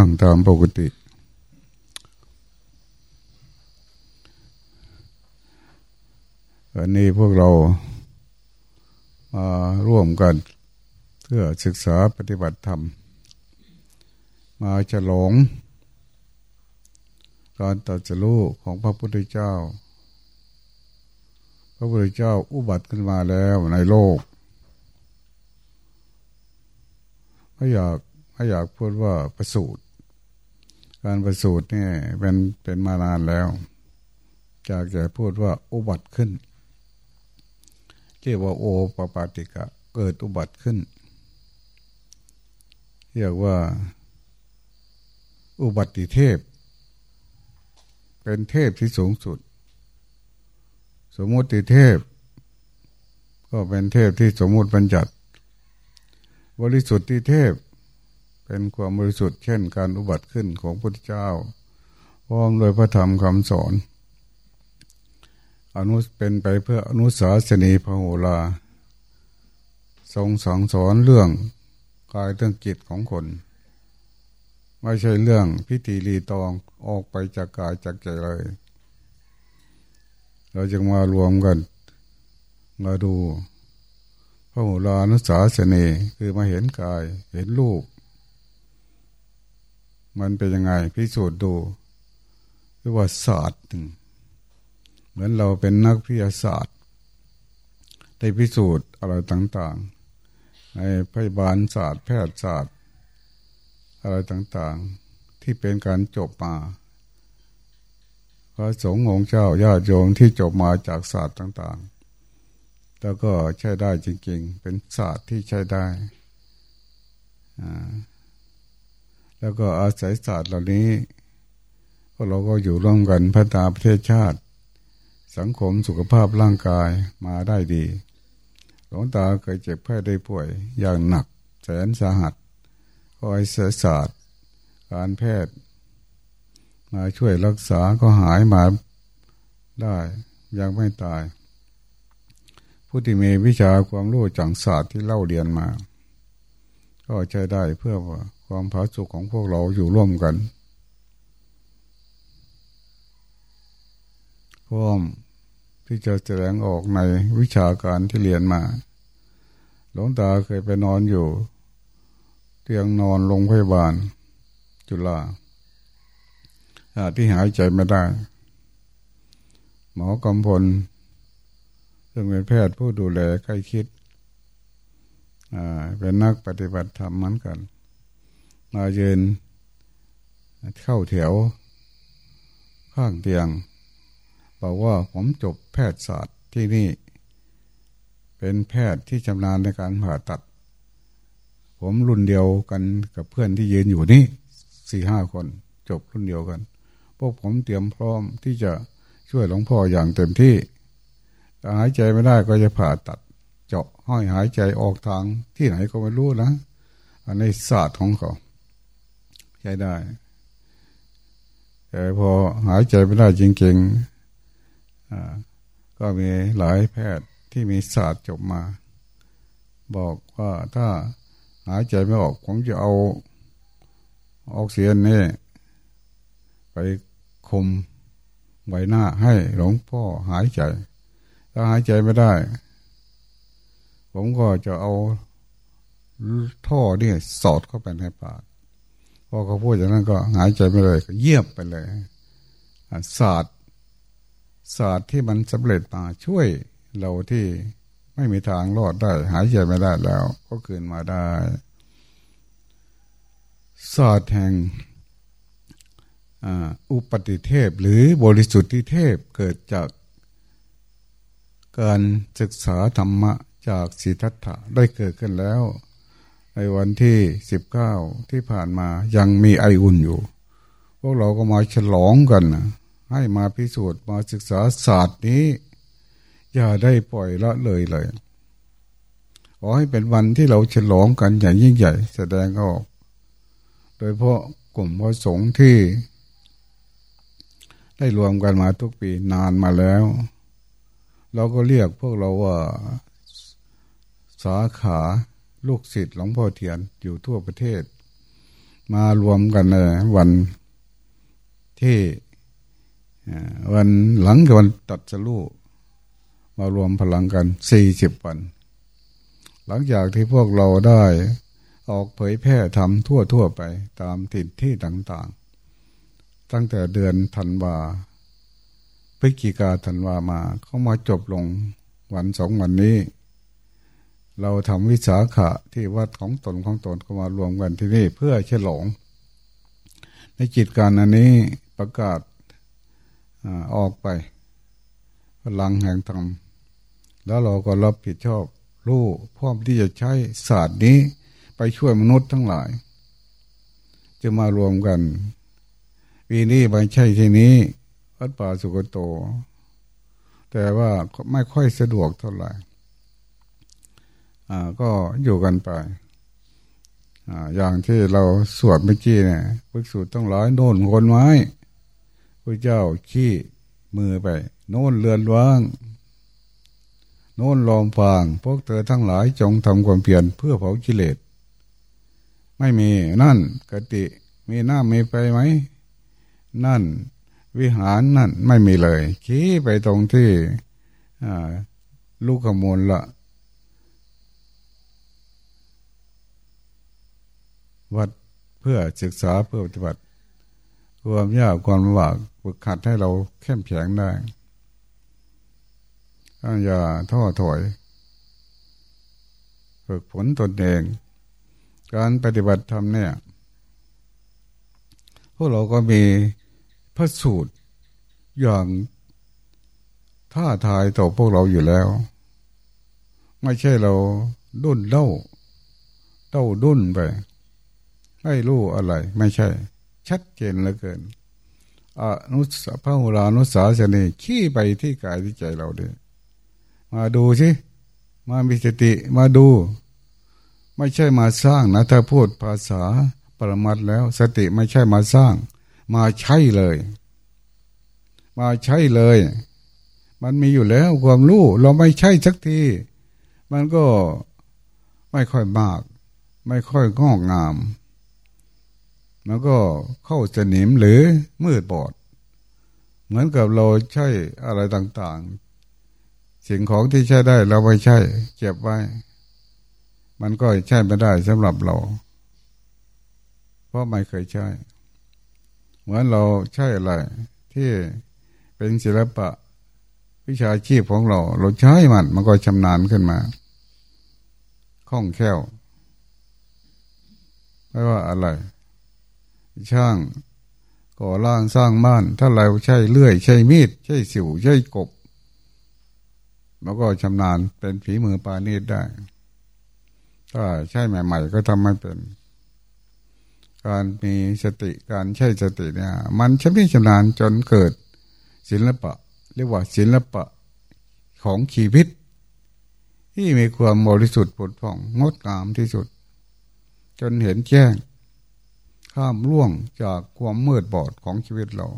นั่งตามปกติวันนี้พวกเรามาร่วมกัน เพื่อศึกษาปฏิบัติธรรม มาฉลอง การตัดสู้ของพระพุทธเจ้า พระพุทธเจ้าอุบัติขึ้นมาแล้วในโลกไม่อยากไม่อยากพูดว่าประสูตร การประสูตรเนี่ยเป็นเป็นมานานแล้วจากจะพูดว่าอุบัติขึ้น เรียกว่าโอปปาติกะ เกิดอุบัติขึ้น เรียกว่า อุบัติเทพ เป็นเทพที่สูงสุด สมมติเทพ ก็เป็นเทพที่สมมติบัญญัติบริสุทธิเทพ เป็นความบริสุทธิ์เช่นการอุบัติขึ้นของพระพุทธเจ้าพร้อมโดยพระธรรมคำสอน อนุเป็นไปเพื่ออนุสาสนีพระโหราทรงสั่งสอนเรื่องกายเรื่องจิตของคน ไม่ใช่เรื่องพิธีรีตองออกไปจากกายจากใจเลย เราจึงมารวมกัน มาดูพระโหรานุสาสนีคือมาเห็นกายเห็นรูป มันเป็นยังไงพิสูจน์ดูเรียกว่าศาสตร์หนึ่งเหมือนเราเป็นนักวิทยาศาสตร์ ได้พิสูจน์อะไรต่างๆ ในพยาบาลศาสตร์แพทยศาสตร์ อะไรต่างๆ ที่เป็นการจบมาพระสงฆ์องค์เจ้าญาติโยมที่จบมาจากศาสตร์ต่างๆ แล้วก็ใช้ได้จริงๆ เป็นศาสตร์ที่ใช้ได้อ่า แล้วก็อาศัยศาสตร์เหล่านี้พวกเราก็อยู่ร่วมกันพัฒนาประเทศชาติ สังคมสุขภาพร่างกายมาได้ดี หลวงตาเคยเจ็บแพ้ได้ป่วยอย่างหนัก แสนสาหัสก็ไอเสศาสตร์ การแพทย์ มาช่วยรักษาก็หายมาได้ยังไม่ตาย ผู้ที่มีวิชาความรู้จังศาสตร์ที่เล่าเรียนมา ก็ใช้ได้เพื่อว่า ความผาสุกของพวกเราอยู่ร่วมกันพร้อมที่จะแสดงออกในวิชาการที่เรียนมา หลวงตาเคยไปนอนอยู่ เตียงนอนโรงพยาบาล จุฬาที่หายใจไม่ได้ หมอกำพลซึ่งเป็นแพทย์ผู้ดูแลใกล้คิดเป็นนักปฏิบัติธรรมเหมือนกัน มาเยืนเข้าแถว ข้างเตียง บอกว่าผมจบแพทยศาสตร์ที่นี่ เป็นแพทย์ที่ชำนาญในการผ่าตัด ผมรุ่นเดียวกันกับเพื่อนที่ยืนอยู่นี่สี่ห้าคน จบรุ่นเดียวกัน พวกผมเตรียมพร้อมที่จะช่วยหลวงพ่ออย่างเต็มที่หายใจไม่ได้ก็จะผ่าตัด เจาะห้อยหายใจออกทางที่ไหนก็ไม่รู้นะ อันนี้ศาสตร์ของเขา ใช้ได้แต่พอหายใจไม่ได้จริงๆก็มีหลายแพทย์ที่มีศาสตร์จบมา บอกว่าถ้าหายใจไม่ออกผมจะเอาออกเสียนนี่ไปคุมใบหน้าให้หลวงพ่อหายใจ ถ้าหายใจไม่ได้ ผมก็จะเอาท่อเนี่ยสอดเข้าไปในปาก พอเขาพูดอย่างนั้นก็หายใจไม่เลยก็เยียบไปเลยศาสตร์ศาสตร์ที่มันสำเร็จมาช่วยเราที่ไม่มีทางรอดได้ หายใจไม่ได้แล้ว ก็คืนมาได้ศาสตร์แห่งอุปติเทพหรือบริสุทธิเทพเกิดจากการศึกษาธรรมะจากสิทธัตถะได้เกิดขึ้นแล้ว ในวันที่สิบเก้าที่ผ่านมายังมีไออุ่นอยู่ พวกเราก็มาฉลองกันนะให้มาพิสูจน์มาศึกษาศาสตร์นี้ อย่าได้ปล่อยละเลยเลยขอให้เป็นวันที่เราฉลองกันอย่างยิ่งใหญ่ แสดงออก โดยเพราะกลุ่มพระสงฆ์ที่ ได้รวมกันมาทุกปีนานมาแล้ว เราก็เรียกพวกเราว่าสาขา ลูกศิษย์หลวงพ่อเทียนอยู่ทั่วประเทศ มารวมกันเลยวันที่วันหลังจากวันตัดสลูมารวมพลังกันสี่สิบวัน หลังจากที่พวกเราได้ออกเผยแพร่ทำทั่วทั่วไปตามถิ่นที่ต่างๆ ตั้งแต่เดือนธันวาพฤศจิกาธันวามา เขามาจบลงวันสองวันนี้ เราทำวิสาขะที่วัดของตนของตนก็มารวมกันที่นี่เพื่อฉลองในจิตการอันนี้ประกาศออกไปพลังแห่งธรรมแล้วเราก็รับผิดชอบรู้พร้อมที่จะใช้ศาสตร์นี้ไปช่วยมนุษย์ทั้งหลาย จะมารวมกันปีนี้ไม่ใช่ที่นี้วัดป่าสุกโต แต่ว่าไม่ค่อยสะดวกเท่าไหร่ ก็อยู่กันไปอ่าอย่างที่เราสวดเมื่อกี้เนี่ยพึกสูตรต้องร้อยโน่นคนไม้พระเจ้าขี้มือไป โน่นเลือนว่างโน่นลองฟางพวกเธอทั้งหลายจงทำความเพียรเพื่อเผากิเลสไม่มีนั่นกติมีหน้ามีไปไหม นั่น วิหารนั่นไม่มีเลย ขี้ไปตรงที่ลูกขมูลละ วัดเพื่อศึกษาเพื่อปฏิบัติความยากความลำบากฝึกขัดให้เราเข้มแข็งได้อย่าท้อถอย ฝึกฝนตนเอง การปฏิบัติธรรมเนี่ย พวกเราก็มีพระสูตรอย่างท่าทายต่อพวกเราอยู่แล้ว ไม่ใช่เราดุนเล่าเต้าดุนไป ไม่รู้อะไร ไม่ใช่ ชัดเจนเหลือเกินอนุสพระหุรานุสาสนีขี้ไปที่กายที่ใจเราด้วยมาดูสิมามีสติมาดู ไม่ใช่มาสร้างนะ ถ้าพูดภาษาปรมัตแล้ว สติไม่ใช่มาสร้าง มาใช้เลย มาใช้เลย มันมีอยู่แล้วความรู้ เราไม่ใช่สักที มันก็ไม่ค่อยมาก ไม่ค่อยงอกงาม มันก็เข้าสนิมหรือมืดบอด เหมือนกับเราใช้อะไรต่างๆ สิ่งของที่ใช้ได้เราไม่ใช่เก็บไว้ มันก็ใช้ไม่ได้สำหรับเรา เพราะไม่เคยใช้เหมือนเราใช้อะไร ที่เป็นศิลปะวิชาชีพของเรา เราใช้มัน มันก็ชำนาญขึ้นมาคล่องแคล่วไม่ว่าอะไร ช่างก่อร่างสร้างบ้าน ถ้าเราใช้เลื่อย ใช้มีด ใช้สิวใช้กบมันก็ชำนาญเป็นฝีมือปานีดได้ ถ้าใช่ใหม่ ๆ ก็ทำไม่เป็น การมีสติการใช้สติเนี่ย มันชำนิชำนาญจนเกิด ศิลปะ เรียกว่าศิลปะของชีวิต ที่มีความบริสุทธิ์ผุดผ่องงดงามที่สุด จนเห็นแจ้ง ข้ามล่วงจากความมืดบอดของชีวิตเรา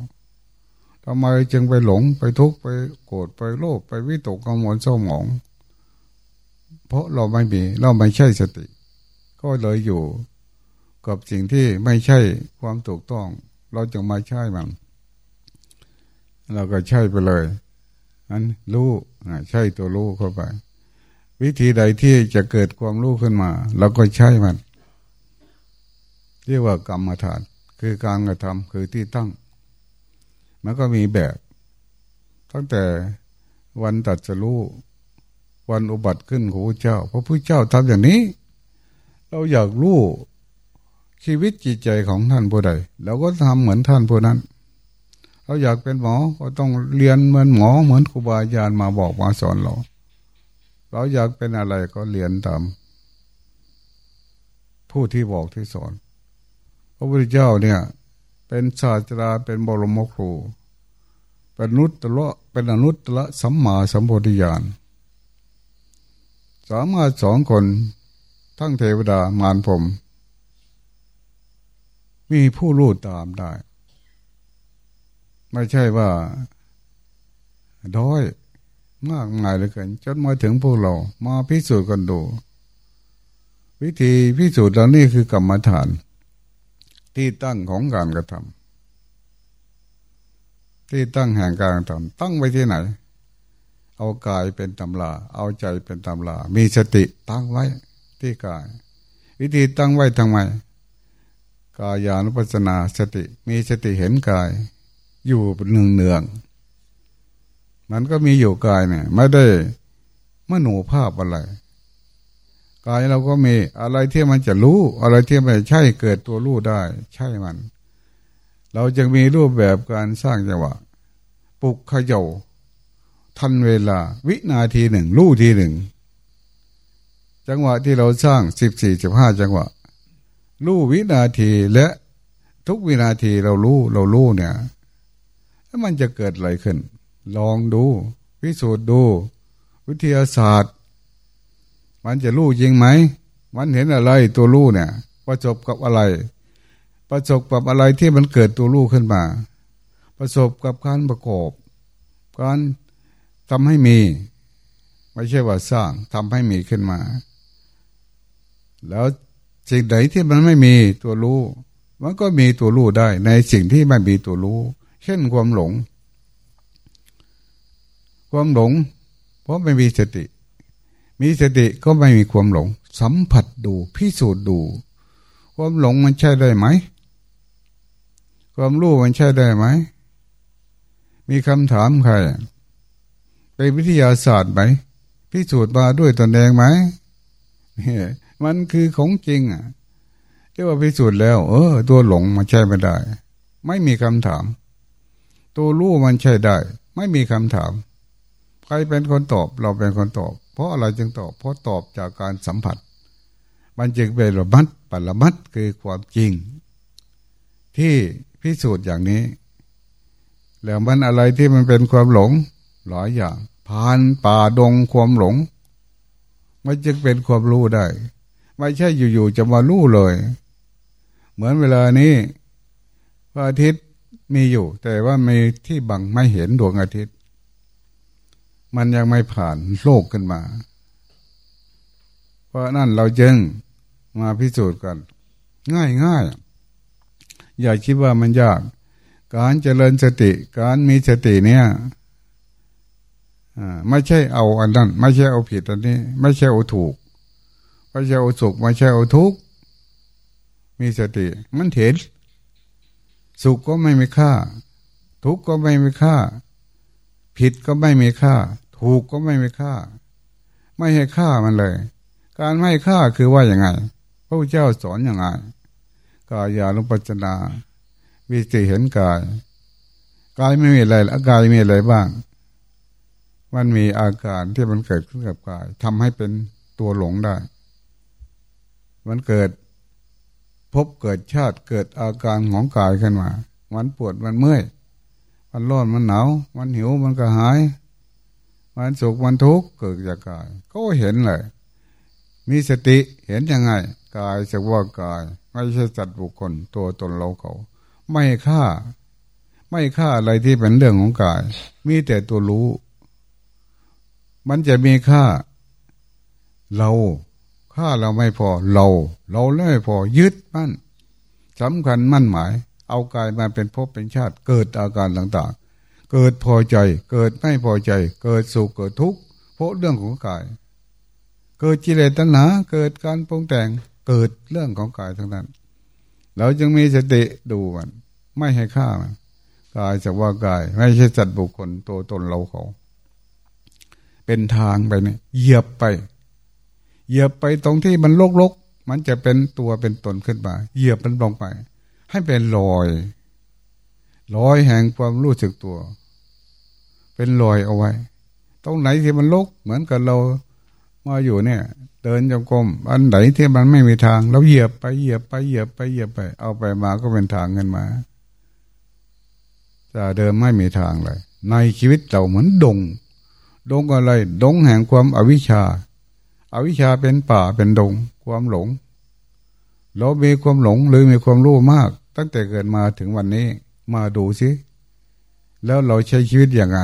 ทำไมจึงไปหลงไปทุกข์ไปโกรธไปโลภไปวิตกกังวลเศร้าหมอง เพราะเราไม่มีเราไม่ใช่สติ ก็เลยอยู่กับสิ่งที่ไม่ใช่ความถูกต้อง เราจึงมาใช่มัน เราก็ใช่ไปเลยนั้นรู้ใช่ตัวรู้เข้าไป วิธีใดที่จะเกิดความรู้ขึ้นมา เราก็ใช่มัน เรียกว่ากรรมฐาน คือการกระทำคือที่ตั้ง มันก็มีแบบ ตั้งแต่วันตัดสรู้วันอุบัติขึ้นของพระเจ้า พระพุทธเจ้าทำอย่างนี้ เราอยากรู้ชีวิตจิตใจของท่านผู้ใดเราก็ทำเหมือนท่านผู้นั้น เราอยากเป็นหมอก็ต้องเรียนเหมือนหมอเหมือนครูบาอาจารย์มาบอกมาสอนเรา เราอยากเป็นอะไรก็เรียนตามผู้ที่บอกที่สอน ระพุทธเจ้าเนี่ย เป็นศาสตราเป็นบรมครูเป็นนุตตะเป็นอนุตตะสัมมาสัมโพธิญาณสามารถสองคนทั้งเทวดามารผม มีผู้รู้ตามได้ ไม่ใช่ว่าด้อยมากมายเลยกันจนมาถึงพวกเรา มาพิสูจน์กันดู วิธีพิสูจน์เรานี่คือกรรมฐาน ที่ตั้งของการกระทำที่ตั้งแห่งการกระทำตั้งไว้ที่ไหน เอากายเป็นตำลาเอาใจเป็นตำลามีสติตั้งไว้ที่กาย วิธีตั้งไว้ทำไมกายานุปัสนาสติ มีสติเห็นกาย อยู่เนืองเนืองมันก็มีอยู่กายเนี่ยไม่ได้มโนภาพอะไร กายเราก็มีอะไรที่มันจะรู้ อะไรที่ไม่ใช่เกิดตัวรู้ได้ ใช่มัน เราจะมีรูปแบบการสร้างจังหวะปลุกขย่าทันเวลา วินาทีหนึ่งรู้ทีหนึ่ง จังหวะที่เราสร้างสิบสี่สิบห้าจังหวะรู้วินาทีและทุกวินาทีเรารู้เรารู้เนี่ยแล้วมันจะเกิดอะไรขึ้น ลองดู พิสูจน์ดู วิทยาศาสตร์ มันจะรู้จริงไหม มันเห็นอะไรตัวรู้เนี่ย ประสบกับอะไร ประสบกับอะไรที่มันเกิดตัวรู้ขึ้นมา ประสบกับการประกอบ การทำให้มี ไม่ใช่ว่าสร้างทำให้มีขึ้นมา แล้วสิ่งไหนที่มันไม่มีตัวรู้ มันก็มีตัวรู้ได้ ในสิ่งที่ไม่มีตัวรู้ เช่นความหลง ความหลง เพราะไม่มีสติ มีสติก็ไม่มีความหลง สัมผัสดูพิสูจน์ดู ความหลงมันใช่ได้ไหม ความรู้มันใช่ได้ไหม มีคำถามใครเป็นวิทยาศาสตร์ไหมพิสูจน์มาด้วยตนเองไหมมันคือของจริงอะเรียกว่าพิสูจน์แล้ว เออ ตัวหลงมันใช่ไม่ได้ ไม่มีคำถาม ตัวรู้มันใช่ได้ ไม่มีคำถาม ใครเป็นคนตอบ เราเป็นคนตอบ ราะอะไรจึงตอบ เพราะตอบจากการสัมผัส มันจึงเป็นระมัดปรมัดคือความจริง ที่พิสูจน์อย่างนี้ แล้วมันอะไรที่มันเป็นความหลงหลายอย่างผ่านป่าดงความหลง มันจึงเป็นความรู้ได้ ไม่ใช่อยู่ๆจะมารู้เลย เหมือนเวลานี้พระอาทิตย์มีอยู่ แต่ว่ามีที่บังไม่เห็นดวงอาทิตย์ มันยังไม่ผ่านโลกขึ้นมา เพราะนั่นเราจึงมาพิสูจน์กัน ง่ายง่ายอย่าคิดว่ามันยาก การเจริญสติ การมีสติเนี่ยไม่ใช่เอาอันนั้น ไม่ใช่เอาผิดอันนี้ ไม่ใช่เอาถูก ไม่ใช่เอาสุข ไม่ใช่เอาทุกข์มีสติ มันเห็น สุขก็ไม่มีค่า ทุกข์ก็ไม่มีค่า ผิดก็ไม่มีค่า ถูกก็ไม่ม่ฆ่า ไม่ให้ฆ่ามันเลย การไม่ฆ่าคือว่าอย่างไง พระพุทธเจ้าสอนอย่างไงกายานุปัจนาวิจิเห็นกายกายไม่มีอะไรกายมีอะไรบ้าง มันมีอาการที่มันเกิดขึ้นกับกายทำให้เป็นตัวหลงได้ มันเกิดพบเกิดชาติเกิดอาการของกายขึ้นมา มันปวดมันเมื่อย มันร้อนมันหนาวมันหิวมันก็หาย มันสุขมันทุกข์เกิดจากกาย ก็เห็นเลย มีสติเห็นยังไง กายจะว่ากาย ไม่ใช่จัดบุคคลตัวตนเราเขา ไม่ฆ่า ไม่ฆ่าอะไรที่เป็นเรื่องของกาย มีแต่ตัวรู้ มันจะมีค่า เราค่าเราไม่พอเรา เราไม่พอยึดมั่นสำคัญมั่นหมาย เอากายมาเป็นภพเป็นชาติ เกิดอาการต่างๆ เกิดพอใจ เกิดไม่พอใจ เกิดสุขเกิดทุกข์เพราะเรื่องของกาย เกิดจิเลตัณหาเกิดการปรุงแต่งเกิดเรื่องของกายทั้งนั้น เราจึงมีสติดูมัน ไม่ให้ฆ่ามันกายจะว่ากาย ไม่ใช่จัดบุคคลตัวตนเราเขา เป็นทางไปเนี่ยเหยียบไป เหยียบไปตรงที่มันโลกๆมันจะเป็นตัวเป็นตนขึ้นมา เหยียบมันลงไป ให้เป็นรอยรอยแห่งความรู้สึกตัว เป็นรอยเอาไว้ ตรงไหนที่มันลกเหมือนกับเรามาอยู่เนี่ย เดินจงกรมอันไหนที่มันไม่มีทางเราเหยียบไปเหยียบไปเหยียบไปเหยียบไป เอาไปมาก็เป็นทางเงินมาจะเดิมไม่มีทางเลย ในชีวิตเราเหมือนดง ดงอะไร ดงแห่งความอวิชชาอาวิชชาเป็นป่าเป็นดง ความหลง เรามีความหลงหรือมีความรู้มาก ตั้งแต่เกิดมาถึงวันนี้มาดูสิแล้วเราใช้ชีวิตอย่างไร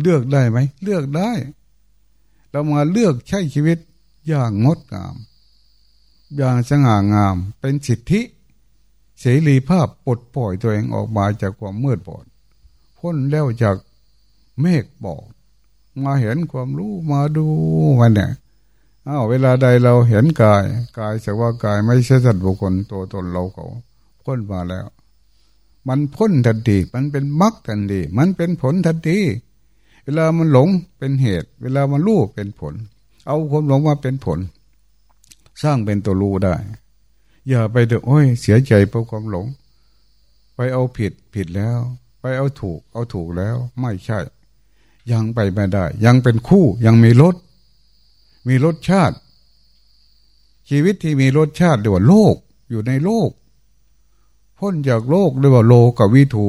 เลือกได้ไหม เลือกได้ เรามาเลือกใช้ชีวิตอย่างงดงาม อย่างสง่างามเป็นสิทธิ เสรีภาพปลดปล่อยตัวเองออกมาจากความมืดบอด พ้นแล้วจากเมฆบอกมาเห็นความรู้มาดูมันเนี่ยอ้าวเวลาใดเราเห็นกาย กายสักว่ากายไม่ใช่สัตว์บุคคลตัวตนเราเขา พ้นมาแล้ว มันพ้นทันทีมันเป็นมรรคทันทีมันเป็นผลทันทีเวลามันหลงเป็นเหตุ เวลามันรู้เป็นผล เอาความหลงมาเป็นผล สร้างเป็นตัวรู้ได้ อย่าไปเดือดโอ้ยเสียใจเพราะความหลง ไปเอาผิดผิดแล้ว ไปเอาถูก เอาถูกแล้ว ไม่ใช่ ยังไปไม่ได้ ยังเป็นคู่ยังมีรสมีรสชาติ ชีวิตที่มีรสชาติเรียวโลกอยู่ในโลก พ้นจากโลกเรียกว่าโลกวิถู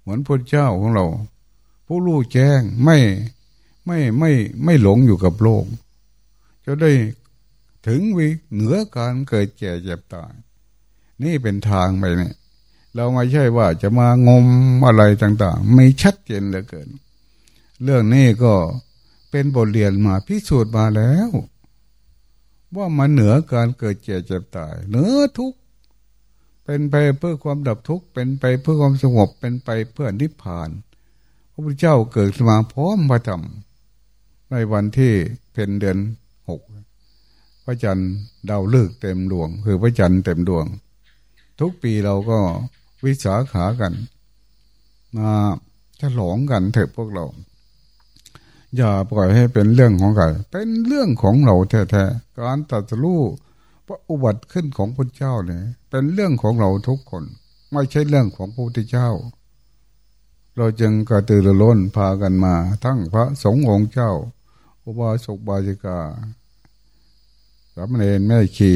เหมือนพระเจ้าของเรา ผู้รู้แจ้งไม่ไม่ไม่ไม่หลงอยู่กับโลก จะได้ถึงวิเหนือการเกิดแก่เจ็บตาย นี่เป็นทางไปเนี่ยเราไม่ใช่ว่าจะมางมอะไรต่างๆ ไม่ชัดเจนเหลือเกิน เรื่องนี้ก็เป็นบทเรียนมาพิสูจน์มาแล้ว ว่ามันเหนือการเกิดเจ็บเจ็บตาย เหนือทุก เป็นไปเพื่อความดับทุกข์เป็นไปเพื่อความสงบเป็นไปเพื่อนิพพาน พระพุทธเจ้าเกิดมาพร้อมพระธรรมในวันที่เป็นเดือนหกพระจันทร์ดาวฤกษ์เต็มดวง คือพระจันทร์เต็มดวง ทุกปีเราก็วิสาขากันมาฉลองกันเถอะพวกเรา อย่าปล่อยให้เป็นเรื่องของใครเป็นเรื่องของเราแท้ๆการตัดสู้พระอุบัติขึ้นของพระเจ้าเนี่ย เป็นเรื่องของเราทุกคน ไม่ใช่เรื่องของพระพุทธเจ้า เราจึงกระตือรือร้นพากันมา ทั้งพระสงฆ์องค์เจ้าอุบาสกบาจิกาสามเณรแม่ขี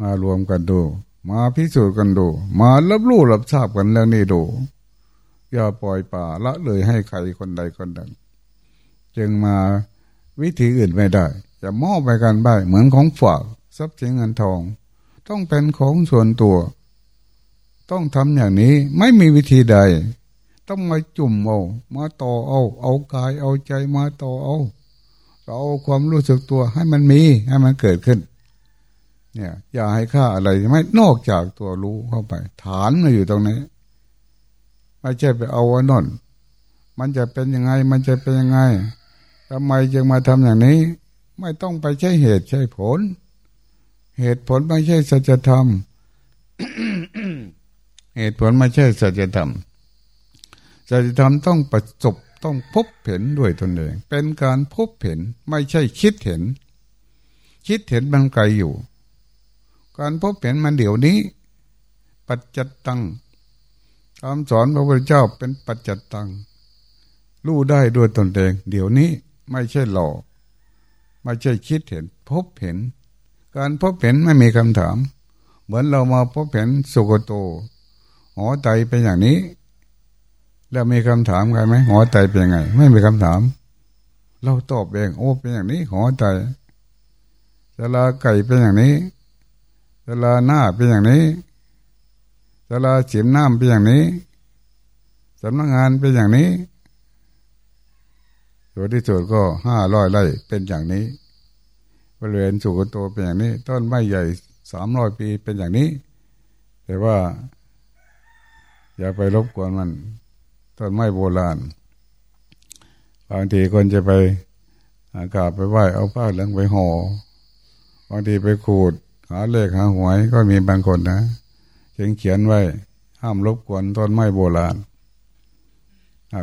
มารวมกันดู มาพิสูจน์กันดู มารับรู้รับทราบกันเรื่องนี้ดู อย่าปล่อยป่าละเลยให้ใครคนใดคนหนึ่งจึงมาวิธีอื่นไม่ได้ จะมอบไปกันบ้างเหมือนของฝากทรัพย์สินเงินทอง ต้องเป็นของส่วนตัว ต้องทำอย่างนี้ไม่มีวิธีใด ต้องมาจุ่มเอามาต่อเอา เอากายเอาใจมาต่อเอาเราเอาความรู้สึกตัวให้มันมีให้มันเกิดขึ้น เนี่ย อย่าให้ค่าอะไรไม่นอกจากตัวรู้เข้าไป ฐานมาอยู่ตรงนี้ไม่ใช่ไปเอาวันนนมันจะเป็นยังไง มันจะเป็นยังไงทำไมจึงมาทำอย่างนี้ ไม่ต้องไปใช้เหตุใช้ผล เหตุผลไม่ใช่สัจธรรม เหตุผลไม่ใช่สัจธรรม สัจธรรมต้องประสบต้องพบเห็นด้วยตนเอง เป็นการพบเห็นไม่ใช่คิดเห็น คิดเห็นมันไกลอยู่ การพบเห็นมันเดี๋ยวนี้ ปัจจัตตังคำสอนพระพุทธเจ้าเป็นปัจจัตตัง รู้ได้ด้วยตนเอง เดี๋ยวนี้ไม่ใช่หลอกไม่ใช่คิดเห็น พบเห็น การพบเห็นไม่มีคำถาม เหมือนเรามาพบเห็นสุกโตหอไตเป็นอย่างนี้ แล้วมีคำถามใครไหมหอไตเป็นยังไง ไม่มีคำถาม เราตอบเองโอ้เป็นอย่างนี้หอไตเวลาไก่เป็นอย่างนี้เวลาหน้าเป็นอย่างนี้เวลาเฉียมน้ำเป็นอย่างนี้สำนักงานเป็นอย่างนี้ตัวที่สุดก็ห้าร้อยไร่เป็นอย่างนี้ บริเวณสุกโตเป็นอย่างนี้ ต้นไม้ใหญ่สามร้อยปีเป็นอย่างนี้ แต่ว่า อย่าไปรบกวนมัน ต้นไม้โบราณบางทีคนจะไปอากาศไปไหว้เอาผ้าเหลืองไปหอ่อบางทีไปขูด หาเลขหาหวยก็มีบางคนนะเขียนเขียนไว้ ห้ามรบกวนต้นไม้โบราณ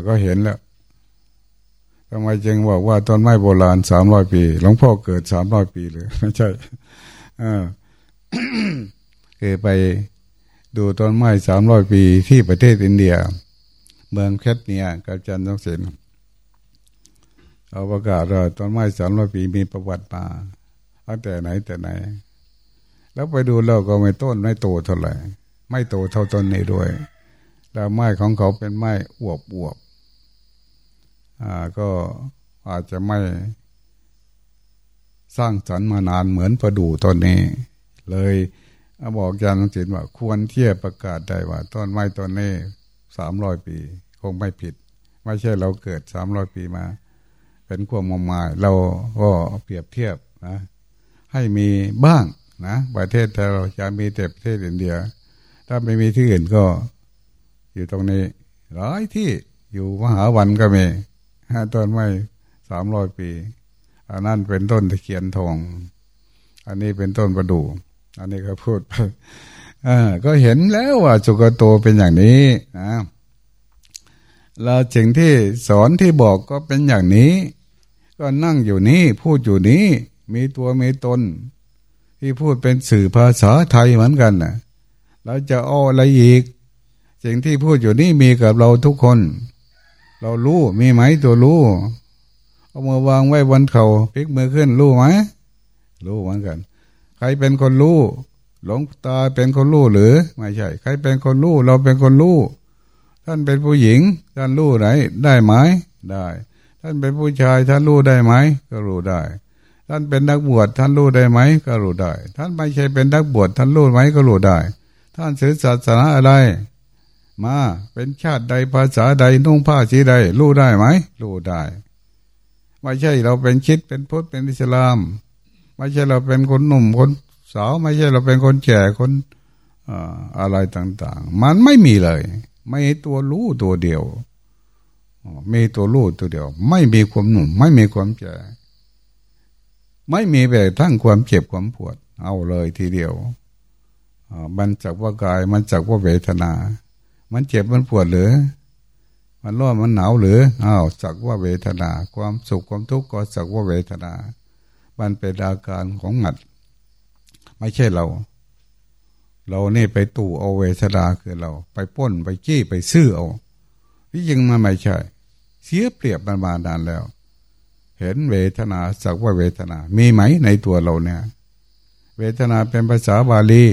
ก็เห็นแล้ว ทำไมจึงบอกว่าต้นไม้โบราณสามร้อยปีหลวงพ่อเกิดสามร้อยปีเลยไม่ใช่อ่าคือไปดูต้นไม้สามร้อยปีที่ประเทศอินเดีย เมืองแคทเนียกับจันทร์เสนเอาประกาศว่าต้นไม้สามร้อยปีมีประวัติมาตั้งแต่ไหนแต่ไหน แล้วไปดูเราก็ไม่ต้นไม่โตเท่าไหร่ไม่โตเท่าต้นนี้ด้วยแล้วไม้ของเขาเป็นไม้อวบอวบ ก็อาจจะไม่สร้างสรรค์มานานเหมือนประดูตอนนี้ เลยบอกยานจิตว่า ควรเทียบประกาศได้ว่าต้นไม้ต้นนี้สามร้อยปี คงไม่ผิด ไม่ใช่เราเกิดสามร้อยปีมา เป็นความมมาย เราก็เปรียบเทียบนะ ให้มีบ้างนะประเทศเราจะมีแต่ประเทศอินเดีย ถ้าไม่มีที่อื่นก็ อยู่ตรงนี้หลายที่อยู่มหาวันก็มี ต้นไม้สามร้อยปี อันนั้นเป็นต้นตะเคียนทอง อันนี้เป็นต้นประดู่อันนี้ก็พูดไปก็เห็นแล้วว่าจุกโตเป็นอย่างนี้นะเราจึงที่สอนที่บอกก็เป็นอย่างนี้ ก็นั่งอยู่นี้พูดอยู่นี้ มีตัวมีตน ที่พูดเป็นสื่อภาษาไทยเหมือนกันนะเราจะอ้ออะไรอีกสิ่งที่พูดอยู่นี่มีกับเราทุกคน เรารู้มีไหมตัวรู้ เอามือวางไว้บนเขาพลิกมือขึ้นรู้ไหมรู้เหมือนกัน ใครเป็นคนรู้ หลงตาเป็นคนรู้หรือ ไม่ใช่ ใครเป็นคนรู้ เราเป็นคนรู้ ท่านเป็นผู้หญิง ท่านรู้ไหน ได้ไหมได้ ท่านเป็นผู้ชาย ท่านรู้ได้ไหม ก็รู้ได้ ท่านเป็นนักบวช ท่านรู้ได้ไหม ก็รู้ได้ ท่านไม่ใช่เป็นนักบวช ท่านรู้ไหมก็รู้ได้ ท่านสื่อศาสนาอะไร มา เป็นชาติใดภาษาใดนุ่งผ้าสีใด รู้ได้ไหมรู้ได้ไม่ใช่เราเป็นคิดเป็นพุทธเป็นอิสลาม ไม่ใช่เราเป็นคนหนุ่มคนสาวไม่ใช่เราเป็นคนแก่คนอะไรต่าง ๆ มันไม่มีเลย ไม่ตัวรู้ตัวเดียวมีตัวรู้ตัวเดียว ไม่มีความหนุ่ม ไม่มีความแก่ไม่มีแบบทั้งความเจ็บความปวด เอาเลยทีเดียวมันจากว่ากายมันจากว่าเวทนา มันเจ็บมันปวดหรือ มันร้อนมันหนาวหรืออ้าวสักว่าเวทนา ความสุขความทุกข์ก็สักว่าเวทนา มันเป็นอาการของหัด ไม่ใช่เรา เราเนี่ไปตู่เอาเวทนาคือเรา ไปป้นไปจี้ไปซื้อเอาที่จริงมันไม่ใช่เสียเปรียบมันมานานแล้ว เห็นเวทนาสักว่าเวทนา มีไหมในตัวเราเนี่ย เวทนาเป็นภาษาบาลี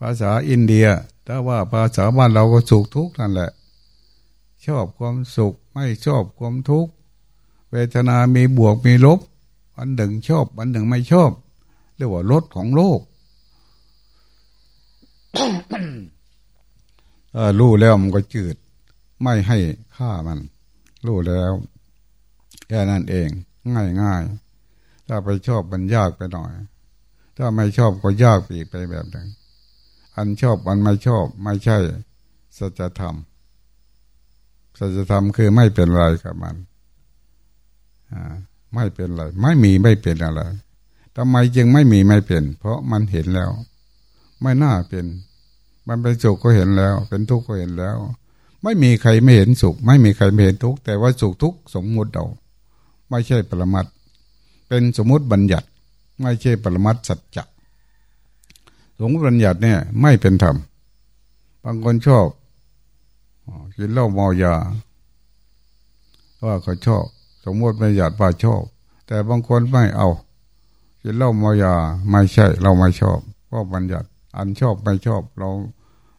ภาษาอินเดีย ถ้าว่าภาษาบ้านเราก็สุขทุกข์นั่นแหละ ชอบความสุขไม่ชอบความทุกข์เวทนา มีบวกมีลบ อันหนึ่งชอบ อันหนึ่งไม่ชอบ เรียกว่ารถของโลกรู้แล้วมันก็จืด ไม่ให้ค่ามัน รู้แล้วแค่นั้นเอง ง่ายง่ายถ้าไปชอบมันยากไปหน่อย ถ้าไม่ชอบก็ยากอีกไปแบบหนึ่ง อันชอบอันไม่ชอบ ไม่ใช่สัจธรรมสัจธรรมคือไม่เป็นไรกับมันไม่เป็นไรไม่มีไม่เป็นอะไรทำไมจึงไม่มีไม่เป็น เพราะมันเห็นแล้ว ไม่น่าเป็น มันเป็นสุขก็เห็นแล้ว เป็นทุกข์ก็เห็นแล้ว ไม่มีใครไม่เห็นสุข ไม่มีใครไม่เห็นทุกข์แต่ว่าสุขทุกข์สมมุติเราไม่ใช่ปรมัตเป็นสมมุติบัญญัติ ไม่ใช่ปรมัตสัจจะ สงบัญญัติเนี่ย ไม่เป็นธรรมบางคนชอบกินเหล้าเมายาว่าเขาชอบ สมมติบัญญัติว่าชอบ แต่บางคนไม่เอากินเหล้าเมายาไม่ใช่ เราไม่ชอบก็บัญญัติ อันชอบไม่ชอบ เรา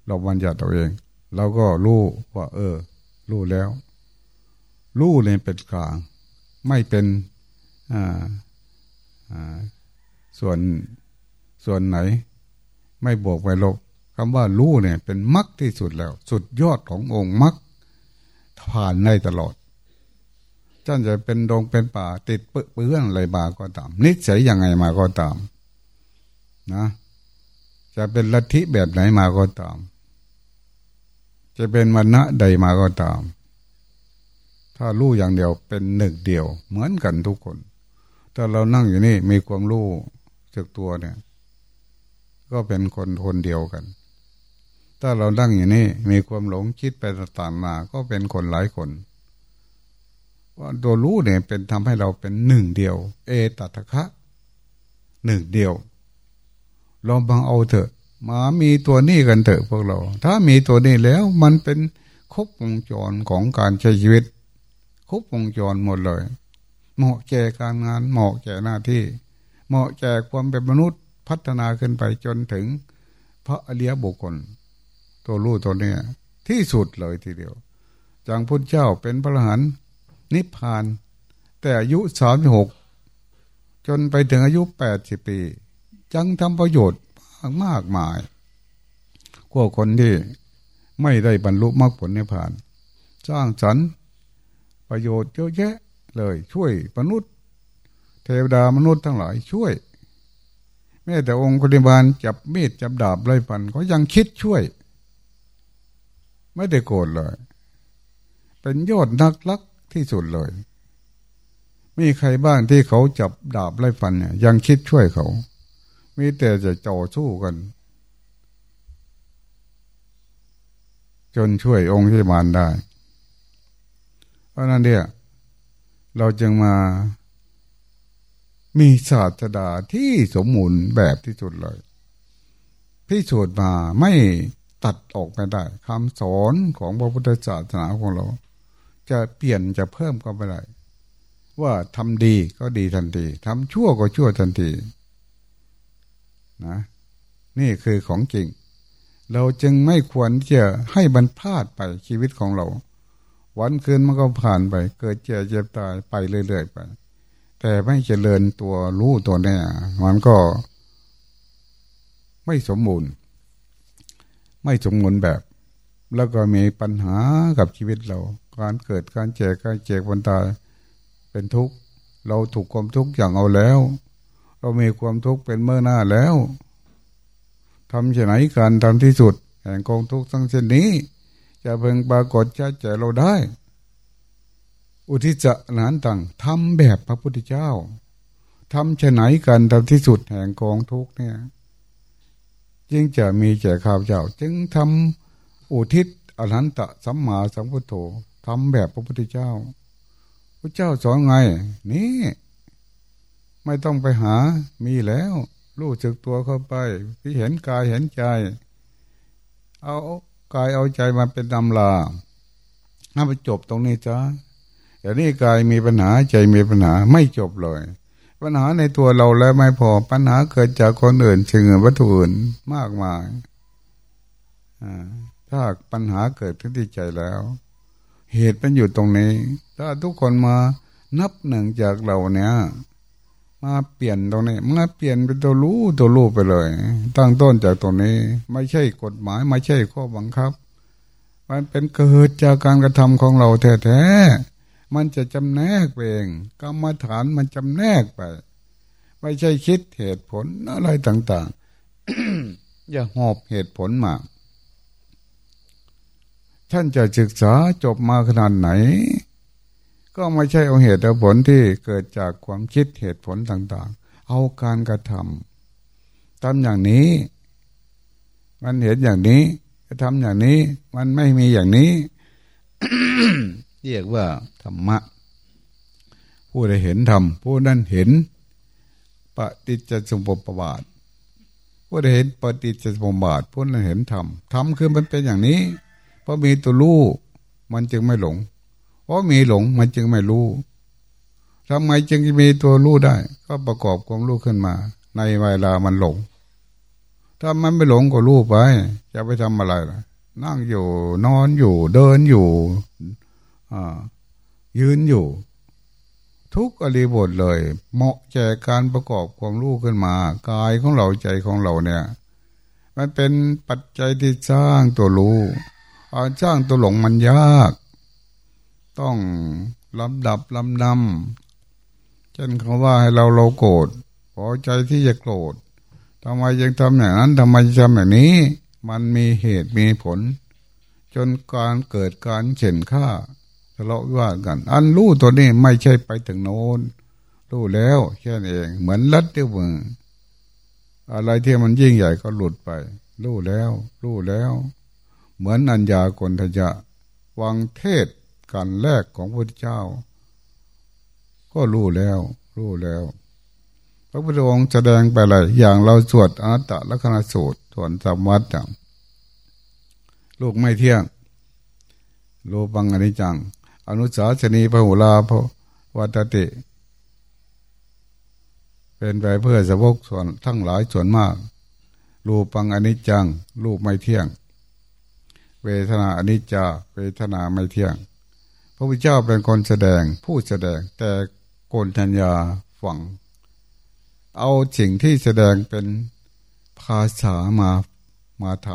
เราบัญญัติตัวเองเราก็รู้ว่า เออ รู้แล้ว รู้เลยเป็นกลาง ไม่เป็นอ่าอ่าส่วนส่วนไหน ไม่บวกไม่ลบคำว่ารู้เนี่ย เป็นมรรคที่สุดแล้ว สุดยอดขององค์มรรคผ่านได้ตลอดท่านจะเป็นดงเป็นป่า ติดเปื้อนอะไรมาก็ตาม นิสัยยังไงมาก็ตาม นะ จะเป็นลัทธิแบบไหนมาก็ตาม จะเป็นมณะใดมาก็ตาม ถ้ารู้อย่างเดียวเป็นหนึ่งเดียว เหมือนกันทุกคนถ้าเรานั่งอยู่นี่มีความรู้จากตัวเนี่ย ก็เป็นคนคนเดียวกัน ถ้าเราดั้งอย่างนี้มีความหลงคิดไปต่างมาก็เป็นคนหลายคนว่าตัวรู้เนี่ยเป็นทำให้เราเป็นหนึ่งเดียว เอตัทคะหนึ่งเดียวลองบังเอาเถอะ มามีตัวนี้กันเถอะพวกเรา ถ้ามีตัวนี้แล้วมันเป็นครบวงจรของการใช้ชีวิตครบวงจรหมดเลย เหมาะแก่การงานเหมาะแก่หน้าที่ เหมาะแก่ความเป็นมนุษย์ พัฒนาขึ้นไปจนถึงพระอริยบุคคล ตัวรู้ตัวเนี้ยที่สุดเลยทีเดียวจังพุทธเจ้าเป็นพระหันนิพพาน แต่อายุสามหกจนไปถึงอายุแปดสิบปี จังทำประโยชน์มากมายกว่าคนที่ไม่ได้บรรลุมรรคผลนิพพาน สร้างสรรค์ประโยชน์เยอะแยะเลยช่วยมนุษย์ เทวดามนุษย์ทั้งหลายช่วย แม้แต่องค์คุณิบาลจับมีดจับดาบไล่ฟันเขายังคิดช่วย ไม่ได้โกรธเลย เป็นยอดนักลักที่สุดเลย มีใครบ้างที่เขาจับดาบไล่ฟันเนี่ยยังคิดช่วยเขา มีแต่จะจ่อสู้กัน จนช่วยองค์ที่มานได้ เพราะนั้นเนี่ยเราจึงมา มีศาสดาที่สมมูรณ์แบบที่สุดเลยพิสูจน์มาไม่ตัดออกไปได้คำสอนของพระพุทธศาสนาของเรา จะเปลี่ยนจะเพิ่มก็ไม่ได้ว่าทำดีก็ดีทันทีทำชั่วก็ชั่วทันทีนะนี่คือของจริง เราจึงไม่ควรจะให้บรรพาดไปชีวิตของเรา วันคืนมันก็ผ่านไป เกิดเจ็บเจ็บตายไปเรื่อยๆไป แต่ไม่เจริญตัวรู้ตัวเนี่ยมันก็ไม่สมบูรณ์ ไม่สมบูรณ์แบบ แล้วก็มีปัญหากับชีวิตเรา การเกิดการเจ็บการเจ็บวันตายเป็นทุกข์เราถูกความทุกข์อย่างเอาแล้ว เรามีความทุกข์เป็นเมื่อหน้าแล้วทำเช่นไหนการทำที่สุดแห่งกองทุกข์ทั้งเช่นนี้ จะเพิ่งปรากฏจะเจเราได้ อุทิศนานต่างทำแบบพระพุทธเจ้าทำชไหนกันทำที่สุดแห่งกองทุกเนี่ย จึงจะมีแก่ข้าวเจ้า จึงทำอุทิศอรหันตะสัมมาสัมพุทโธทำแบบพระพุทธเจ้าพระเจ้าสอนไง นี่ ไม่ต้องไปหามีแล้วรู้จึกตัวเข้าไปที่เห็นกายเห็นใจ เอากายเอาใจมาเป็นตำลาถ้าไปจบตรงนี้จ้า แต่นี่กายมีปัญหาใจมีปัญหาไม่จบเลย ปัญหาในตัวเราแล้วไม่พอปัญหาเกิดจากคนอื่นเชิงวัตถุอื่นมากมายถ้าปัญหาเกิดที่ที่ใจแล้ว เหตุมันอยู่ตรงนี้ ถ้าทุกคนมานับหนึ่งจากเราเนี้ยมาเปลี่ยนตรงนี้มาเปลี่ยนเป็นตัวรู้ตัวรู้ไปเลย ตั้งต้นจากตรงนี้ ไม่ใช่กฎหมาย ไม่ใช่ข้อบังคับ มันเป็นเกิดจากการกระทำของเราแท้ มันจะจำแนกเองกรรมฐานมันจำแนกไป ไม่ใช่คิดเหตุผลอะไรต่างๆ อย่าหอบเหตุผลมาท่านจะศึกษาจบมาขนาดไหน ก็ไม่ใช่เอาเหตุผลที่เกิดจากความคิดเหตุผลต่างๆ เอาการกระทำทำอย่างนี้ มันเห็นอย่างนี้ทำอย่างนี้ มันไม่มีอย่างนี้ เรียกว่าธรรมะ ผู้ใดเห็นธรรมผู้นั้นเห็นปฏิจจสมุปบาทผู้ใดเห็นปฏิจจสมุปบาทผู้นั้นเห็นธรรมธรรมคือมันเป็นอย่างนี้ เพราะมีตัวรู้มันจึงไม่หลง เพราะมีหลงมันจึงไม่รู้ทำไมจึงมีตัวรู้ได้ ก็ประกอบความรู้ขึ้นมา ในเวลามันหลง ถ้ามันไม่หลงก็รู้ไป จะไปทำอะไรล่ะนั่งอยู่นอนอยู่เดินอยู่ ยืนอยู่ ทุกอริบทเลย เหมาะแก่การประกอบความรู้ขึ้นมา กายของเราใจของเราเนี่ย มันเป็นปัจจัยที่สร้างตัวรู้เอาสร้างตัวหลงมันยาก ต้องลำดับลำนำเช่นเขาว่าให้เราเราโกรธพอใจที่จะโกรธทำไมยังทำอย่างนั้นทำไมทำอย่างนี้ มันมีเหตุมีผล จนการเกิดการเข็นฆ่าะเลาะว่ากัน อันรู้ตัวนี้ไม่ใช่ไปถึงโน้นรู้แล้วแค่นั้นเอง เหมือนลัดเดียวมืออะไรที่มันยิ่งใหญ่ก็หลุดไป รู้แล้ว รู้แล้ว เหมือนอัญญากนทยะวังเทศการแรกของพระเจ้า ก็รู้แล้ว รู้แล้ว พระพุทธองค์แสดงไปอะไรอย่างเราสวดอนัตตลักษณสูตรส่วนสามวัดจังลูกไม่เที่ยงโลปังอนิจจัง อนุสาชนีพหุลาพวัตติ เป็นไปเพื่อสวกส่วนทั้งหลายส่วนมาก รูปังอนิจจัง รูปไม่เที่ยง เวทนาอนิจจา เวทนาไม่เที่ยง พระพุทธเจ้าเป็นคนแสดงผู้แสดงแต่โกนทัญญาฝัง เอาสิ่งที่แสดงเป็นภาษามามาท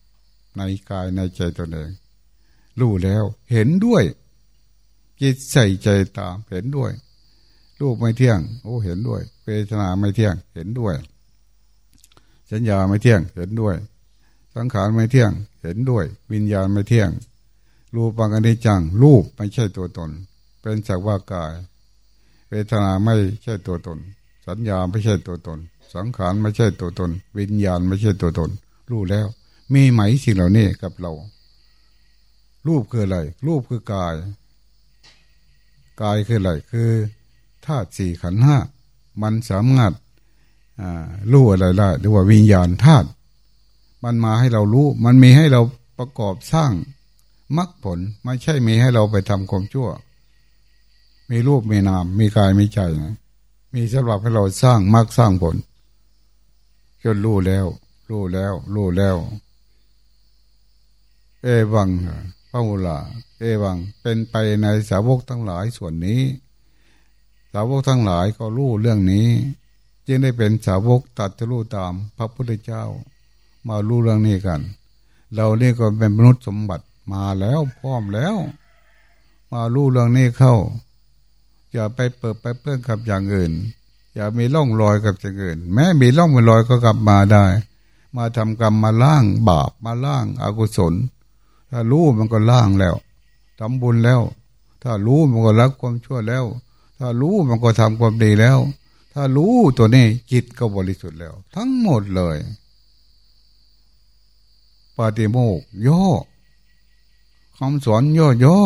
ำในกายในใจตนเองรู้แล้วเห็นด้วย จิตใส่ใจตามเห็นด้วย รูปไม่เที่ยง โอ้เห็นด้วยเวทนาไม่เที่ยงเห็นด้วย สัญญาไม่เที่ยงเห็นด้วย สังขารไม่เที่ยงเห็นด้วย วิญญาณไม่เที่ยง รูปังอนิจจัง รูปไม่ใช่ตัวตน เป็นสักว่ากาย เวทนาไม่ใช่ตัวตน สัญญาไม่ใช่ตัวตน สังขารไม่ใช่ตัวตน วิญญาณไม่ใช่ตัวตน รู้แล้ว มีไหมสิ่งเหล่านี้กับเรารูปคืออะไร รูปคือกาย กายคืออะไรคือธาตุสี่ขันห้ามันสามารถรู้อะไรได้หรือว่าวิญญาณธาตุมันมาให้เรารู้ มันมีให้เราประกอบสร้างมรรคผลไม่ใช่มีให้เราไปทำความชั่ว มีรูปมีนาม มีกายมีใจนะมีสำหรับให้เราสร้างมรรคสร้างผลจนรู้แล้ว รู้แล้ว รู้แล้ว เอวัง พระมุลาเอวังเป็นไปในสาวกทั้งหลายส่วนนี้ สาวกทั้งหลายก็รู้เรื่องนี้ จึงได้เป็นสาวกตัดทะลุตามพระพุทธเจ้า มารู้เรื่องนี้กัน เราเนี่ก็เป็นมนุษย์สมบัติมาแล้วพร้อมแล้ว มารู้เรื่องนี้เข้า อย่าไปเปิดไปเพื่อนกับอย่างอื่น อย่ามีร่องรอยกับอย่างอื่น แม้มีร่องมีรอยก็กลับมาได้ มาทำกรรมมาล่างบาปมาล่างอากุศล ถ้ารู้มันก็ล่างแล้วทำบุญแล้ว ถ้ารู้มันก็รักความชั่วแล้ว ถ้ารู้มันก็ทำความดีแล้ว ถ้ารู้ตัวนี้จิตก็บริสุทธิ์แล้ว ทั้งหมดเลยปาฏิโมกย่อคำสอนย่อย่อ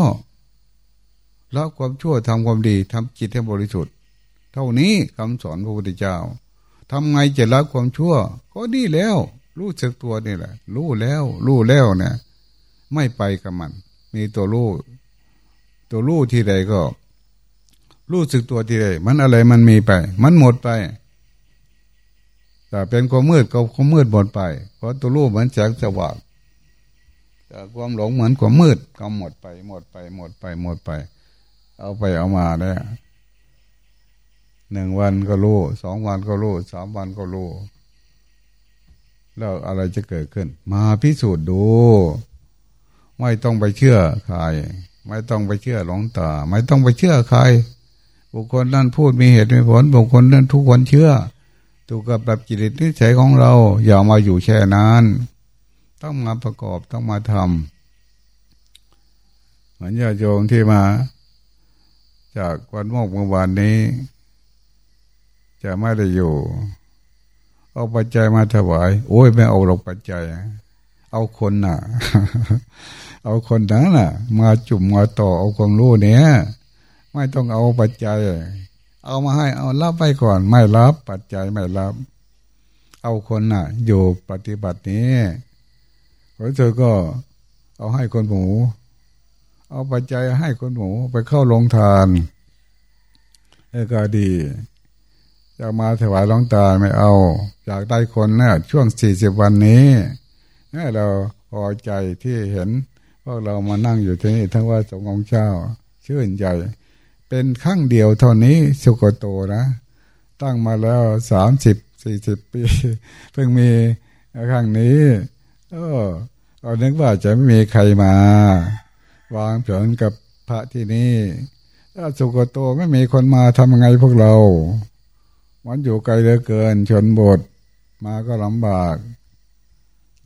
ละความชั่วทำความดีทำจิตให้บริสุทธิ์ เท่านี้คำสอนพระพุทธเจ้าทำไงจะละความชั่ว ก็ดีแล้ว รู้สึกตัวนี่แหละ รู้แล้ว รู้แล้วเนี่ย ไม่ไปกับมัน มีตัวรู้ตัวรู้ที่ใดก็ รู้สึกตัวที่ใดมันอะไรมันมีไป มันหมดไปแต่เป็นความมืดก็ความมืดหมดไป เพราะตัวรู้เหมือนแสงสว่างแต่ความหลงเหมือนความมืดก็หมดไป หมดไป หมดไป หมดไป เอาไปเอามาได้หนึ่งวันก็รู้สองวันก็รู้สามวันก็รู้แล้วอะไรจะเกิดขึ้น มาพิสูจน์ดู ไม่ต้องไปเชื่อใคร ไม่ต้องไปเชื่อหลงตา ไม่ต้องไปเชื่อใคร บุคคลนั้นพูดมีเหตุมีผล บุคคลนั้นทุกคนเชื่อถูกกับแบบจิตนิสัยของเรา อย่ามาอยู่แช่นานต้องมาประกอบต้องมาทำเหมือนญาโยมที่มา จากวันโมกเมื่อวานนี้ จะไม่ได้อยู่ เอาปัจจัยมาถวาย โอ้ยไม่เอาหรอกปัจจัย เอาคนน่ะ เอาคนนั้นน่ะ มาจุ่มมาต่อเอาความรู้เนี้ยไม่ต้องเอาปัจจัย เอามาให้เอารับไปก่อน ไม่รับปัจจัยไม่รับ เอาคนน่ะ อยู่ปฏิบัตินี้พระเจ้าก็เอาให้คนหมู เอาปัจจัยให้คนหมูไปเข้าลงทานเอก็ดีจะมาถวายลงตาไม่เอา อยากได้คนนะ่ะช่วงสี่สิบวันนี้ เราพอใจที่เห็นพวกเรามานั่งอยู่ที่นี่ทั้งว่าสงฆ์เช้า ชื่นใจ เป็นครั้งเดียวเท่านี้สุกโตนะ ตั้งมาแล้วสามสิบสี่สิบปี เพิ่งมีครั้งนี้เออเรานึกว่าจะไม่มีใครมา วางแผนกับพระที่นี่ถ้าสุกโตไม่มีคนมาทำยังไงพวกเรามันอยู่ไกลเหลือเกินชนบทมาก็ลำบาก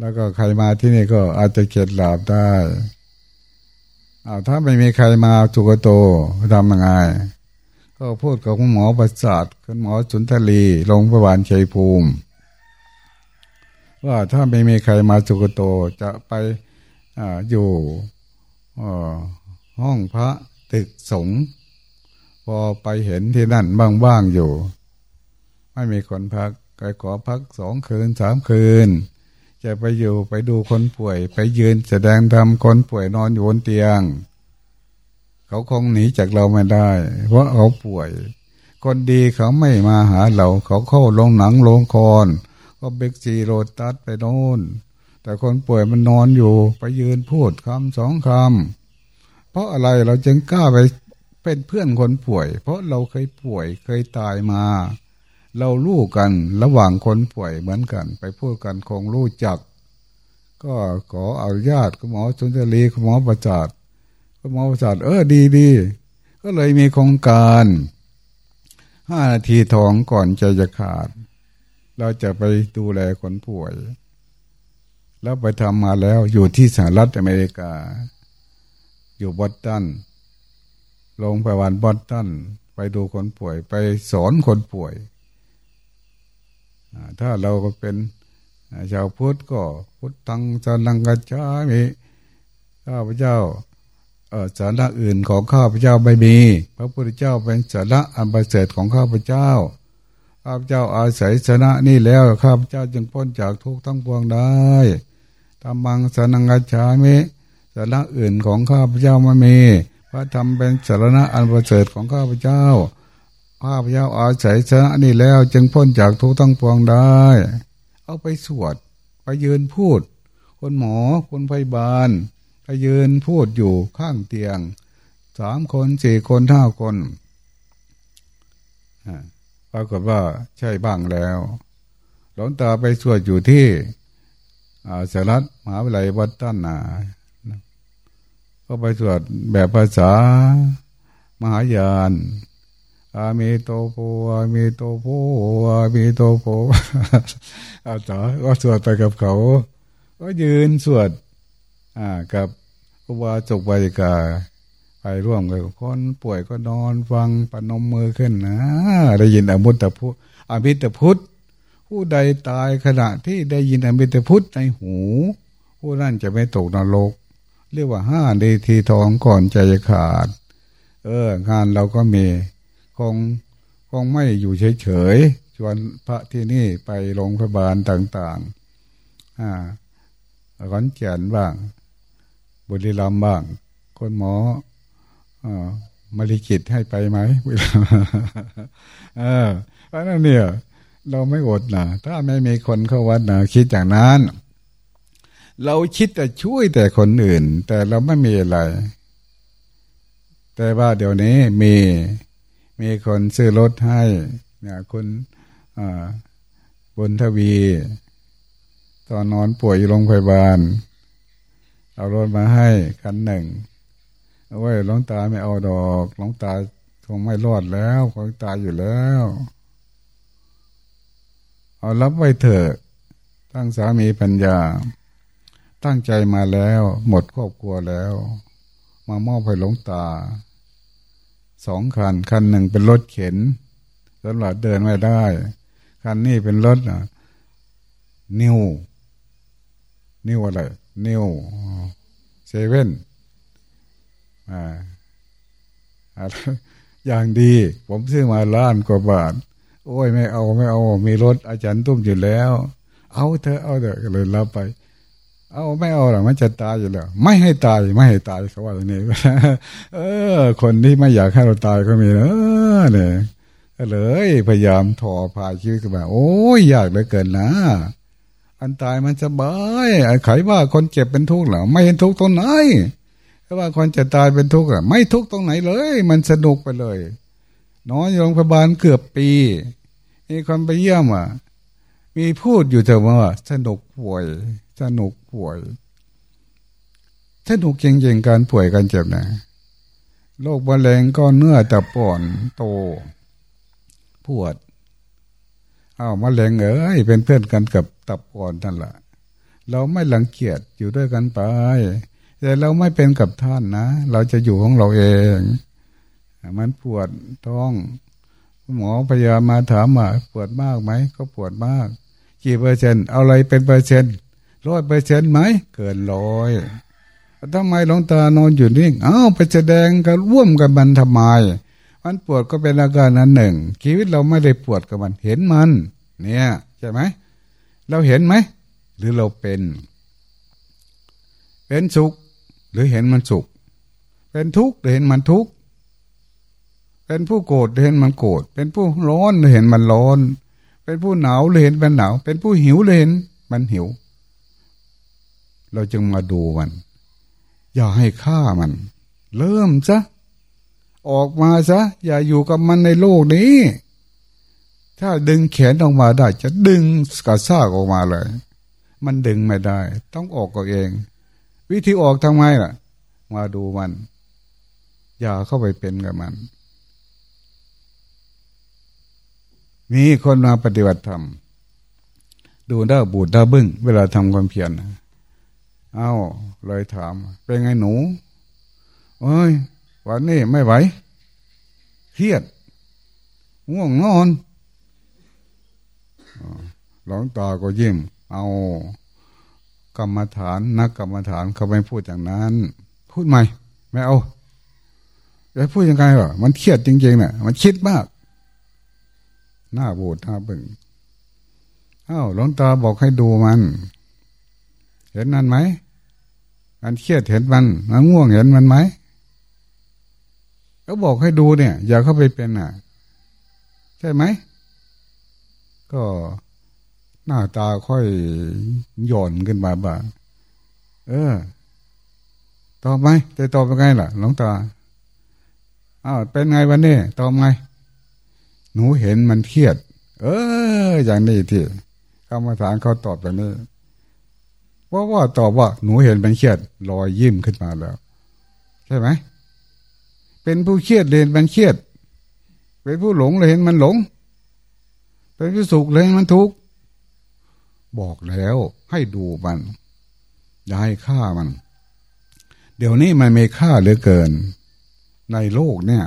แล้วก็ใครมาที่นี่ก็อาจจะเข็ดหลาบได้อาถ้าไม่มีใครมาสุกโตทำยังไง ก็พูดกับคุณหมอประสาทคุณหมอสุนทรีโรงพยาบาลชัยภูมิ ว่าถ้าไม่มีใครมาสุกโตจะไปออยู่ห้องพระตึกสงพอไปเห็นที่นั่นบ้างๆอยู่ ไม่มีคนพักไปขอพักสองคืนสามคืน จะไปอยู่ไปดูคนป่วย ไปยืนแสดงธรรมคนป่วยนอนอยู่บนเตียง เขาคงหนีจากเราไม่ได้ เพราะเขาป่วย คนดีเขาไม่มาหาเรา เขาเข้าลงหนังลงคอนก็เบกซีโรตัสไปโน่นแต่คนป่วยมันนอนอยู่ ไปยืนพูดคำสองคำเพราะอะไรเราจึงกล้าไปเป็นเพื่อนคนป่วย เพราะเราเคยป่วยเคยตายมา เรารู้กันระหว่างคนป่วยเหมือนกัน ไปพูดกันคงรู้จัก ก็ขออนุญาตคุณหมอสุนทรีคุณหมอประจัดคุณหมอประจัดเออดีดีก็เลยมีโครงการห้านาทีทองก่อนใจจะขาด เราจะไปดูแลคนป่วย แล้วไปทำมาแล้วอยู่ที่สหรัฐอเมริกา อยู่บอสตันโรงพยาบาลบอสตันไปดูคนป่วย ไปสอนคนป่วย ถ้าเราก็เป็นชาวพุทธก็พุทธังสานังกัจจามิข้าพเจ้าสาระอื่นของข้าพเจ้าไม่มีพระพุทธเจ้าเป็นสาระอันประเสริฐของข้าพเจ้าข้าพเจ้าอาศัยสนะนี่แล้วข้าพเจ้าจึงพ้นจากทุกข์ทั้งปวงได้ธรรมังสานังกัจจามิสาระอื่นของข้าพเจ้าไม่มีพระธรรมเป็นสาระอันประเสริฐของข้าพเจ้า ข้าพเจ้าอาศัยชนะนี่แล้ว จึงพ้นจากทุกข์ทั้งปวงได้ เอาไปสวด ไปยืนพูด คนหมอคนพยาบาล ไปยืนพูดอยู่ข้างเตียงสามคนสี่คนห้าคนปรากฏว่าใช่บ้างแล้วหลวงตาไปสวดอยู่ที่สารัฐมหาวิทยาลัยวัดต้านนาก็ไปสวดแบบภาษามหายาน อามีโตโพอามีโตโพอามีโตโพอาจารย์ก็สวดไปกับเขา ก็ยืนสวด อ่า กับอุบาจกบายกา ไปร่วมกับคนป่วยก็นอนฟังปนมมือขึ้นนะได้ยินอมุตตพุอมิตพุทธผู้ใดตายขณะที่ได้ยินอมิตพุทธในหู ผู้นั้นจะไม่ตกนรก เรียกว่าห้าดีทีทองก่อนใจขาด เออ งานเราก็มี คงคงไม่อยู่เฉยๆชวนพระที่นี่ไปโรงพยาบาลต่างๆอ่าขอนแก่นบ้าง บุรีรัมย์บ้างคนหมออ่ามาริกิตให้ไปไหมเออเพราะนั้นเนี่ย เราไม่อดนะถ้าไม่มีคนเข้าวัดนะคิดอย่างนั้น เราคิดแต่ช่วยแต่คนอื่น แต่เราไม่มีอะไร แต่ว่าเดี๋ยวนี้มี มีคนซื้อรถให้เนี่ยคุณบุญทวี ตอนนอนป่วยอยู่โรงพยาบาล เอารถมาให้คันหนึ่งเอาไว้หลวงตาไม่เอาดอกหลวงตาคงไม่รอดแล้วคงตายอยู่แล้ว เอารับไว้เถอะ ตั้งสามีปัญญา ตั้งใจมาแล้ว หมดครอบครัวแล้ว มามอบให้หลวงตา สองคัน คันหนึ่งเป็นรถเข็นสำหรับเดินไม่ได้ คันนี้เป็นรถนิวนิวอะไร นิวเซเว่นอ่าอย่างดี ผมซื้อมาล้านกว่าบาท โอ้ยไม่เอาไม่เอา มีรถอาจารย์ตุ้มอยู่แล้ว เอาเธอเอาเถอะเลยรับไป เอาไม่เอาหรอกมันจะตายอยู่แล้ว ไม่ให้ตายไม่ให้ตายเขาว่าอย่างนี้เออ คนที่ไม่อยากให้เราตายก็มีเออเนี่ยเลยพยายามถอพาชีวิตขึ้นมาโอ้ยยากเหลือเกินนะอันตายมันสบายไขว่าคนเจ็บเป็นทุกข์หรอไม่เห็นทุกข์ตรงไหนถ้าว่าคนจะตายเป็นทุกข์อะ ไม่ทุกข์ตรงไหนเลย มันสนุกไปเลยนอนโรงพยาบาลเกือบปีมีคนไปเยี่ยมอะ มีพูดอยู่เถอว่าสนุกป่วย สนุกป่วยสนุกจริงๆการป่วยการเจ็บนะโรคมะเร็งก็เนื้อตะป่อนโต ปวดเอามะเร็งเอ้ยเป็นเพื่อนกันกับตับอ่อนนั่นแหละเราไม่หลังเกียจอยู่ด้วยกันไป แต่เราไม่เป็นกับท่านนะ เราจะอยู่ของเราเอง มันปวดท้องหมอพยามาถามว่าปวดมากไหม ก็ปวดมาก กี่เปอร์เซ็นต์เอาอะไรเป็นเปอร์เซ็นต์ ร้อยเปอร์เซ็นต์ไหมเกินร้อยทำไมหลวงตานอนอยู่นิ่งอ้าวไปแสดงกันร่วมกับมันทำไมมันปวดก็เป็นอาการนั้นหนึ่ง ชีวิตเราไม่ได้ปวดกับมัน เห็นมัน เนี่ยใช่ไหมเราเห็นไหมหรือเราเป็น เป็นสุข หรือเห็นมันสุข เป็นทุกข์หรือเห็นมันทุกข์เป็นผู้โกรธหรือเห็นมันโกรธเป็นผู้ร้อนหรือเห็นมันร้อน เป็นผู้หนาวหรือเห็นมันหนาว เป็นผู้หิวหรือเห็นมันหิว เราจึงมาดูมัน อย่าให้ฆ่ามัน เริ่มซะออกมาซะ อย่าอยู่กับมันในโลกนี้ ถ้าดึงแขนออกมาได้ จะดึงกระซากออกมาเลย มันดึงไม่ได้ ต้องออกก็เอง วิธีออกทำไงล่ะ มาดูมัน อย่าเข้าไปเป็นกับมัน มีคนมาปฏิบัติธรรมดูด้าบูดด้าบึ้งเวลาทำความเพียร เอา้าเลยถาม เป็นไงหนูเอ้ย วันนี้ไม่ไหวเครียดง่วงนอนหลวงตาก็ยิ้มเอากรรมฐานนักกรรมฐานเขาไม่พูดอย่างนั้น พูดใหม่ ไม่เอาจะพูดยังไงวะมันเครียดจริงๆเนี่ยมันคิดมาก หน้าบูดหน้าบึงอ้าวหลวงตาบอกให้ดูมัน เห็นนั่นไหม มันเครียดเห็นมันมันง่วงเห็นมันไหมก็บอกให้ดูเนี่ย อย่าเข้าไปเป็นอะ ใช่ไหม ก็หน้าตาค่อยหย่อนขึ้นมาบ้างเออ ตอบไหมจะตอบเป็นไงล่ะหลวงตาอ้าวเป็นไงวันนี้ตอบไง หนูเห็นมันเครียด เออ อย่างนี้ที่กรรมฐานเขาตอบแบบนี้ เพราว่าตอบว่าหนูเห็นมันเครียดรอยยิ้มขึ้นมาแล้ว ใช่ไหมเป็นผู้เครียดเลยนมันเครียด เป็นผู้หลงเลยเห็นมันหลง เป็นผู้สุขเลยมันทุกข์บอกแล้วให้ดูมันอย่าให้ฆ่ามัน เดี๋ยวนี้มันมีค่าเหลือเกิน ในโลกเนี่ย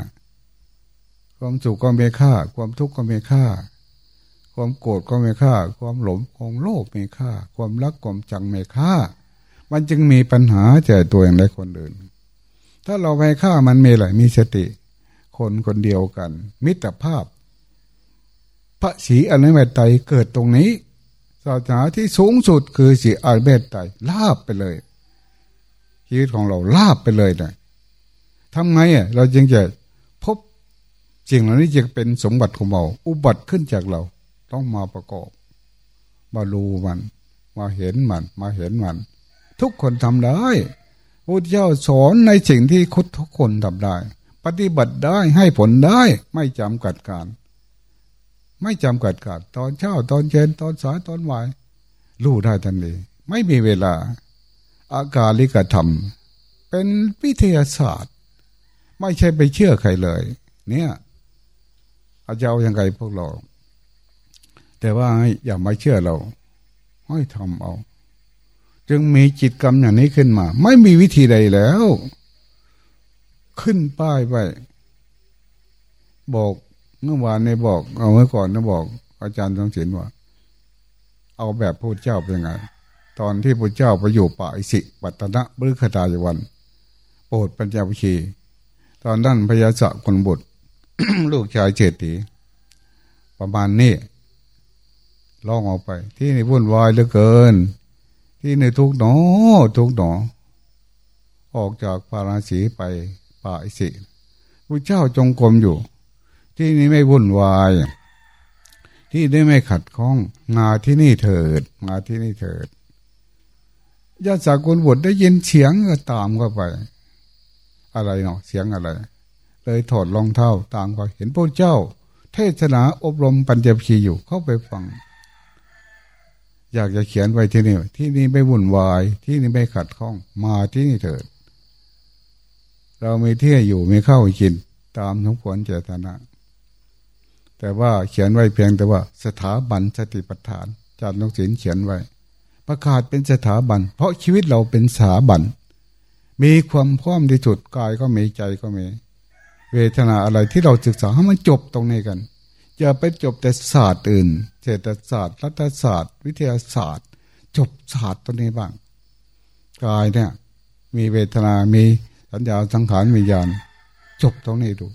ความสุขก็มีค่า ความทุกข์ก็มีค่า ความโกรธก็ไมีค่า ความหลงความโลภมีค่า ความรักความจังไมีค่า มันจึงมีปัญหาเจอตัวอย่างไรคนอื่น ถ้าเราไปฆ่ามันมีอะไรมีสติ คนคนเดียวกัน มิตรภาพ พระศรีอนุเมตไตเกิดตรงนี้ศาสนาที่สูงสุดคือสีอาเบตไตลาบไปเลยชีวิตของเราลาบไปเลยนะทำไงอะเราจึงจะพบสิ่งเหล่านี้จะเป็นสมบัติของเราอุบัติขึ้นจากเรา ต้องมาประกอบมาดูมัน มาเห็นมัน มาเห็นมัน ทุกคนทำได้พุทธเจ้าสอนในสิ่งที่คุทุกคนทำได้ ปฏิบัติได้ให้ผลได้ไม่จำกัดการ ไม่จำกัดการตอนเช้าตอนเย็นตอนสายตอนบ่ายรู้ได้ทันทีไม่มีเวลา อากาลิกธรรม เป็นวิทยาศาสตร์ ไม่ใช่ไปเชื่อใครเลย เนี่ย อาจารย์ยังไงพวกเรา แต่ว่าอย่ามาเชื่อเราให้ทำเอา จึงมีจิตกรรมอย่างนี้ขึ้นมา ไม่มีวิธีใดแล้ว ขึ้นป้ายไปบอกเมื่อวานในบอก เอาเมื่อก่อนนะบอก อาจารย์ทองศิลว่า เอาแบบพระเจ้าเป็นไง ตอนที่พระเจ้าไปอยู่ป่าอิสิปัตนะบริขตายวันโปรดปัญญาวิชีตอนนั้นพญาสะคนบุตร ลูกชายเจตีประมาณนี้ ล่องออกไป ที่นี่วุ่นวายเหลือเกิน ที่ในทุกหนอ ทุกหนอ ออกจากปาราสีไปป่าอิสิพระเจ้าจงกรมอยู่ ที่นี่ไม่วุ่นวาย ที่นี่ไม่ขัดข้องมาที่นี่เถิด มาที่นี่เถิดญาติสากลบุตรได้ยินเสียงก็ตามเข้าไป อะไรเนาะเสียงอะไร เลยถอดรองเท้าตามเขาเห็นพระเจ้า เทศนาอบรมปัญญาพีอยู่เข้าไปฟัง อยากจะเขียนไว้ที่นี่ ที่นี่ไม่วุ่นวาย ที่นี่ไม่ขัดข้อง มาที่นี่เถิด เราไม่เที่ยอยู่ไม่เข้ากิน ตามสมควรเจตนาแต่ว่าเขียนไว้เพียงแต่ว่า สถาบันสติปัฏฐานจารย์นกศิลเขียนไว้ ประกาศเป็นสถาบัน เพราะชีวิตเราเป็นสถาบัน มีความพร้อมที่สุดกายก็มีใจก็มี เวทนาอะไรที่เราศึกษาให้มันจบตรงนี้กัน อย่าไปจบแต่ศาสตร์อื่นเศรษฐศาสตร์ รัฐศาสตร์ วิทยาศาสตร์ จบศาสตร์ตัวนี้บ้างกายเนี่ย มีเวทนา มีสัญญาสังขารวิญญาณ จบตรงนี้ดู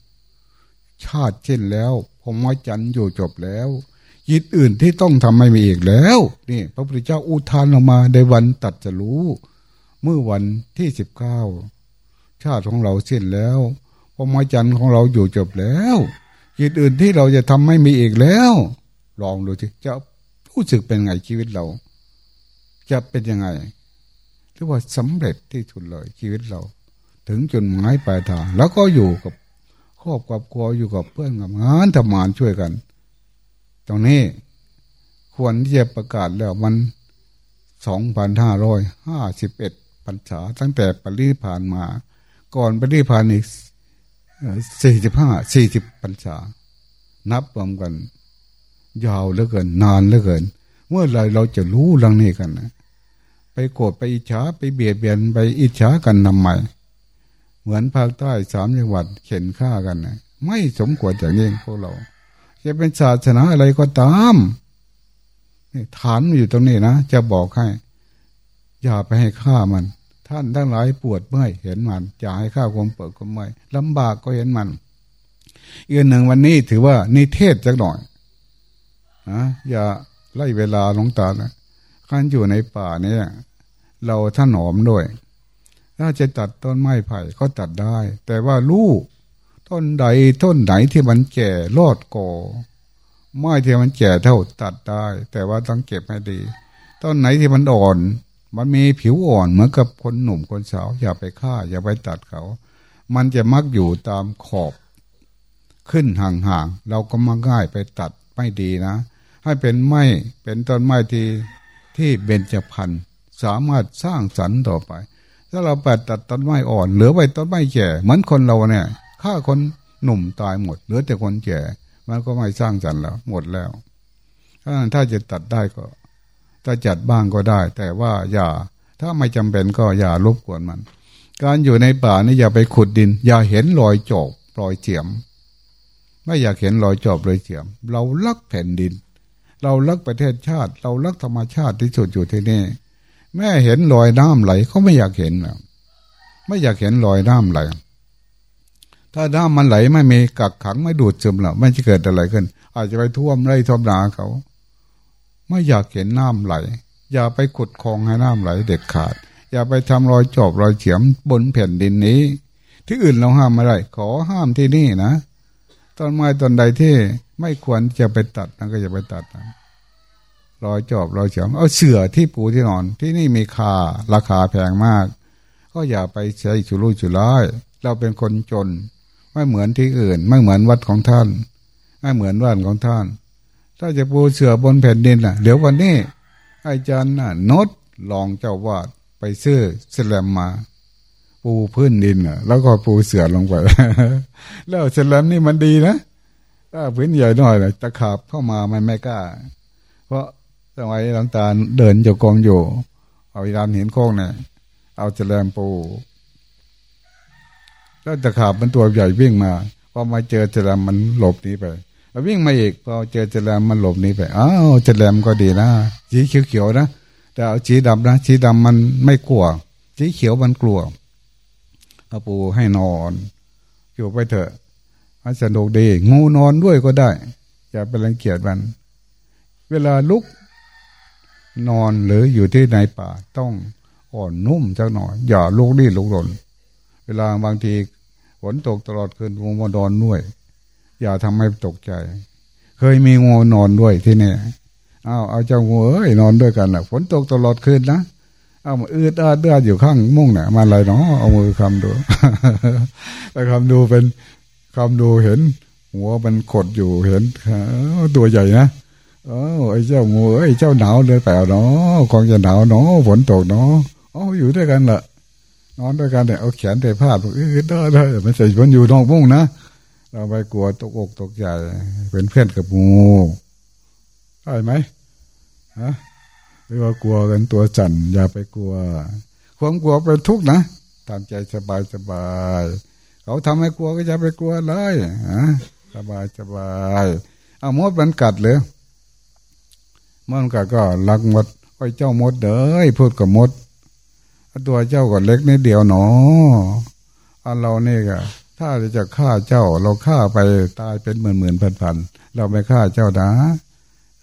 ชาติเช่นแล้ว ผมว่าจันอยู่จบแล้วยิตอื่นที่ต้องทำไม่มีอีกแล้ว นี่ พระพุทธเจ้าอุทานออกมาในวันตัดจะรู้ เมื่อวันที่สิบเก้าชาติของเราสิ้นแล้วพมจันของเราอยู่จบแล้ว ยิตอื่นที่เราจะทำไม่มีอีกแล้ว ลองดูสิจะรู้สึกเป็นไงชีวิตเรา จะเป็นยังไงเรียกว่าสำเร็จที่สุดเลยชีวิตเรา ถึงจนหมายปลายทางแล้วก็อยู่กับครอบกับครัวอยู่กับเพื่อนกับงานทำงานช่วยกัน ตรงนี้ควรที่จะประกาศแล้วมันสองพันห้าร้อยห้าสิบเอ็ดพรรษาตั้งแต่ปริผ่านมา ก่อนปริผ่านอีก สี่สิบห้าสี่สิบพรรษา นับรวมกัน ยาวเหลือเกิน นานเหลือเกิน เมื่อไรเราจะรู้เรื่องนี้กันนะไปโกรธไปอิจฉาไปเบียดเบียนไปอิจฉากันทำไมเหมือนภาคใต้สามจังหวัดเข็นฆ่ากันนะไม่สมควรอย่างนี้พวกเรา จะเป็นศาสนาอะไรก็ตามฐานอยู่ตรงนี้นะจะบอกให้ อย่าไปให้ฆ่ามัน ท่านทั้งหลายปวดเมื่อยเห็นมันอย่าให้ฆ่าความปวดความเมื่อยลำบากก็เห็นมันอีกหนึ่งวันนี้ถือว่านิเทศจักหน่อยนะอย่าไล่เวลาลงตานะการอยู่ในป่าเนี่ย เราท่านหอมด้วย ถ้าจะตัดต้นไม้ไผ่ก็ตัดได้ แต่ว่าลูกต้นใดต้นไหนที่มันแก่รอดก่อไม้ที่มันแก่เท่าตัดได้ แต่ว่าต้องเก็บให้ดี ต้นไหนที่มันอ่อน มันมีผิวอ่อนเหมือนกับคนหนุ่มคนสาว อย่าไปฆ่า อย่าไปตัดเขา มันจะมักอยู่ตามขอบขึ้นห่างๆเราก็มาง่ายไปตัดไม่ดีนะ ให้เป็นไม้เป็นต้นไม้ที่ที่เบญจพรรณสามารถสร้างสรรค์ต่อไป ถ้าเราไปตัดต้นไม้อ่อนเหลือไว้ต้นไม้แก่เหมือนคนเราเนี่ยฆ่าคนหนุ่มตายหมด เหลือแต่คนแก่มันก็ไม่สร้างสรรค์แล้ว หมดแล้วถ้าจะตัดได้ก็ ถ้าจัดบ้างก็ได้ แต่ว่าอย่า ถ้าไม่จำเป็นก็อย่ารบกวนมัน การอยู่ในป่านี่อย่าไปขุดดิน อย่าเห็นรอยจบรอยเจียม ไม่อยากเห็นรอยจอบรอยเจียม เราลักแผ่นดิน เราลักประเทศชาติ เราลักธรรมชาติที่สุดอยู่ที่นี่ แม่เห็นรอยน้ำไหลเขาไม่อยากเห็นแล้วไม่อยากเห็นรอยน้ำไหลถ้าน้ำมันไหลไม่มีกักขังไม่ดูดซึมหรอกไม่จะเกิดอะไรขึ้น อาจจะไปท่วมไร่ท่วมนาเขา ไม่อยากเห็นน้ำไหล อย่าไปขุดคลองให้น้ำไหลเด็ดขาด อย่าไปทำรอยจอบรอยเฉียมบนแผ่นดินนี้ ที่อื่นเราห้ามไม่ได้ ขอห้ามที่นี่นะต้นไม้ต้นใดที่ไม่ควรจะไปตัดนั่นก็จะไปตัดนะรอยจอบรอยเฉียมเอาเสือที่ปูที่นอน ที่นี่มีค่าราคาแพงมาก ก็อย่าไปใช้ชุลุ่ยชุร้ายเราเป็นคนจน ไม่เหมือนที่อื่น ไม่เหมือนวัดของท่าน ไม่เหมือนวัดของท่าน ถ้าจะปูเสือบนแผ่นดินล่ะ เดี๋ยววันนี้ อาจารย์น่ะนดลองเจ้าวาดไปซื้อสแลมมา ปูพื้นดินอะ แล้วก็ปูเสือลงไป แล้วสแลมนี่มันดีนะถ้าพื้นใหญ่หน่อยเลยตะขาบเข้ามามันไม่กล้า เพราะสมัยหลังตาเดินจกองอยู่ เอาอีรานเห็นโค้งเนี่ยเอาสแลมปูแล้วตะขาบมันตัวใหญ่วิ่งมาพอมาเจอเจรมมันหลบหนีไป วิ่งมาอีกพอเจอเจรมมันหลบหนีไปอ้าวเจรมก็ดีนะสีเขียวๆนะแต่เอาสีดำนะสีดำมันไม่กลัวสีเขียวมันกลัวเอาปูให้นอนอยู่ไปเถอะมันสนุกดีงูนอนด้วยก็ได้อย่าไปรังเกียจมัน เวลาลุกนอนหรืออยู่ที่ในป่าต้องอ่อนนุ่มจักหน่อย อย่าลุกนี่ลุกหลนเวลาบางทีฝนตกตลอดคืนงูมานอนด้วย อย่าทำให้ตกใจ เคยมีงูนอนด้วยที่นี่อ้าวเอาเจ้างูเอ้ยนอนด้วยกันแหะฝนตกตลอดคืนนะเอามาอืดอาดเดือดอยู่ข้างมุ้งเนี่ยมาอะไรเนาะเอามือคำดูแต่คำดูเป็นคำดูเห็น หัวมันขดอยู่เห็นตัวใหญ่นะเออไอ้เจ้างูไอ้เจ้าหนาวเลยแปลเนาะคงจะหนาวเนาะฝนตกเนาะอ๋ออยู่ด้วยกันแหละนอนด้วยกันเนี่ยเอาแขนแต่ผ้าบอกเออได้ได้ไม่ใส่มันอยู่นอกมุ้งนะ เราไปกลัวตกอกตกใจเป็นเพื่อนกับงูได้ไหมฮะหรือว่ากลัวกันตัวจันอย่าไปกลัว ความกลัวเป็นทุกข์นะตามใจสบายสบายเขาทำให้กลัวก็อย่าไปกลัวเลยฮะสบายสบายเอามดมันกัดเลยมันกัดก็ลักมดไอ้เจ้ามดเด้อพูดกับมดตัวเจ้าก็เล็กนิดเดียวหนออันเราเนี่ยก็ ถ้าจะฆ่าเจ้าเราฆ่าไปตายเป็นหมื่นหมื่นพันพันเราไม่ฆ่าเจ้านะ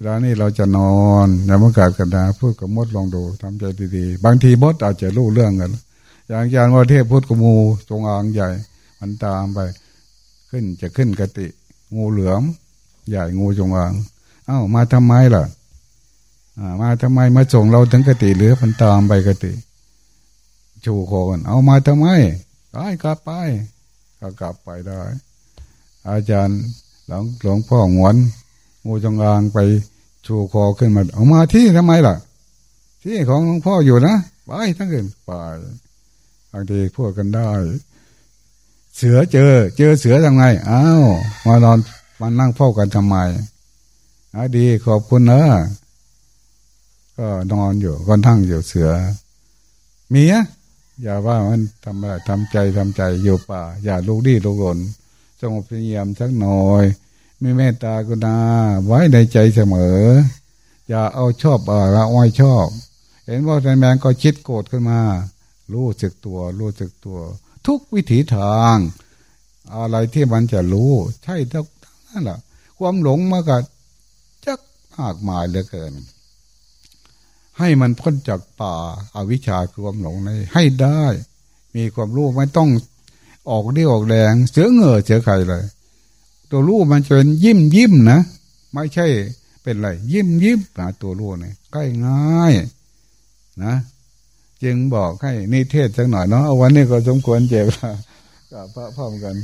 แล้วนี่เราจะนอนอย่ามากัดกันนะพูดกับมดลองดูทำใจดีๆ บางทีมดอาจจะรู้เรื่องกัน อย่างยานว่าเทพพูดกับงูจงอางใหญ่ มันตามไป ขึ้นจะขึ้นกติ งูเหลือม ใหญ่งูจงอาง เอ้ามาทำไมล่ะมาทำไมมาส่งเราถึงกติหรือมันตามไปกติ ชูคอกันเอามาทำไมไปกลับไป ก็กลับไปได้ อาจารย์หลวงหลวงพ่อหวนงูจงอางไปชูคอขึ้นมาเอามาที่ทำไมล่ะ ที่ของหลวงพ่ออยู่นะไปทั้งคืนไปบางทีพูดกันได้ เสือเจอ เจอเสือทำไงอ้าวมานอนมานั่งเฝ้ากันทำไมอาดีขอบคุณนะก็นอนอยู่ก็นั่งอยู่เสือ มีอะ อย่าว่ามันทำอะไรทำใจทำใจอยู่ป่า อย่าลูกดีลูกหลนสงบเงียมสักหน่อย มีเมตตากุณาไว้ในใจเสมอ อย่าเอาชอบอะไรไว้ชอบ เห็นว่าแมงก็คิดโกรธขึ้นมา รู้จึกตัว รู้จึกตัว ทุกวิถีทาง อะไรที่มันจะรู้ ใช่ทั้งนั่นแหละความหลงมากับจักมากมายเหลือเกิน ให้มันพ้นจากป่าอาวิชชาคือความหลงในให้ได้ มีความรู้ไม่ต้องออกเรี่ยวออกแรงเสือเงือเสือไข่เลย ตัวรู้มันจะเป็นยิ้มยิ้มนะ ไม่ใช่เป็นไร ยิ้มยิ้มนะตัวรู้เนี่ยใกล้ง่ายนะ จึงบอกให้นิเทศสักหน่อยเนาะวันนี้ก็สมควรเจ็บกับพระพ่อมกัน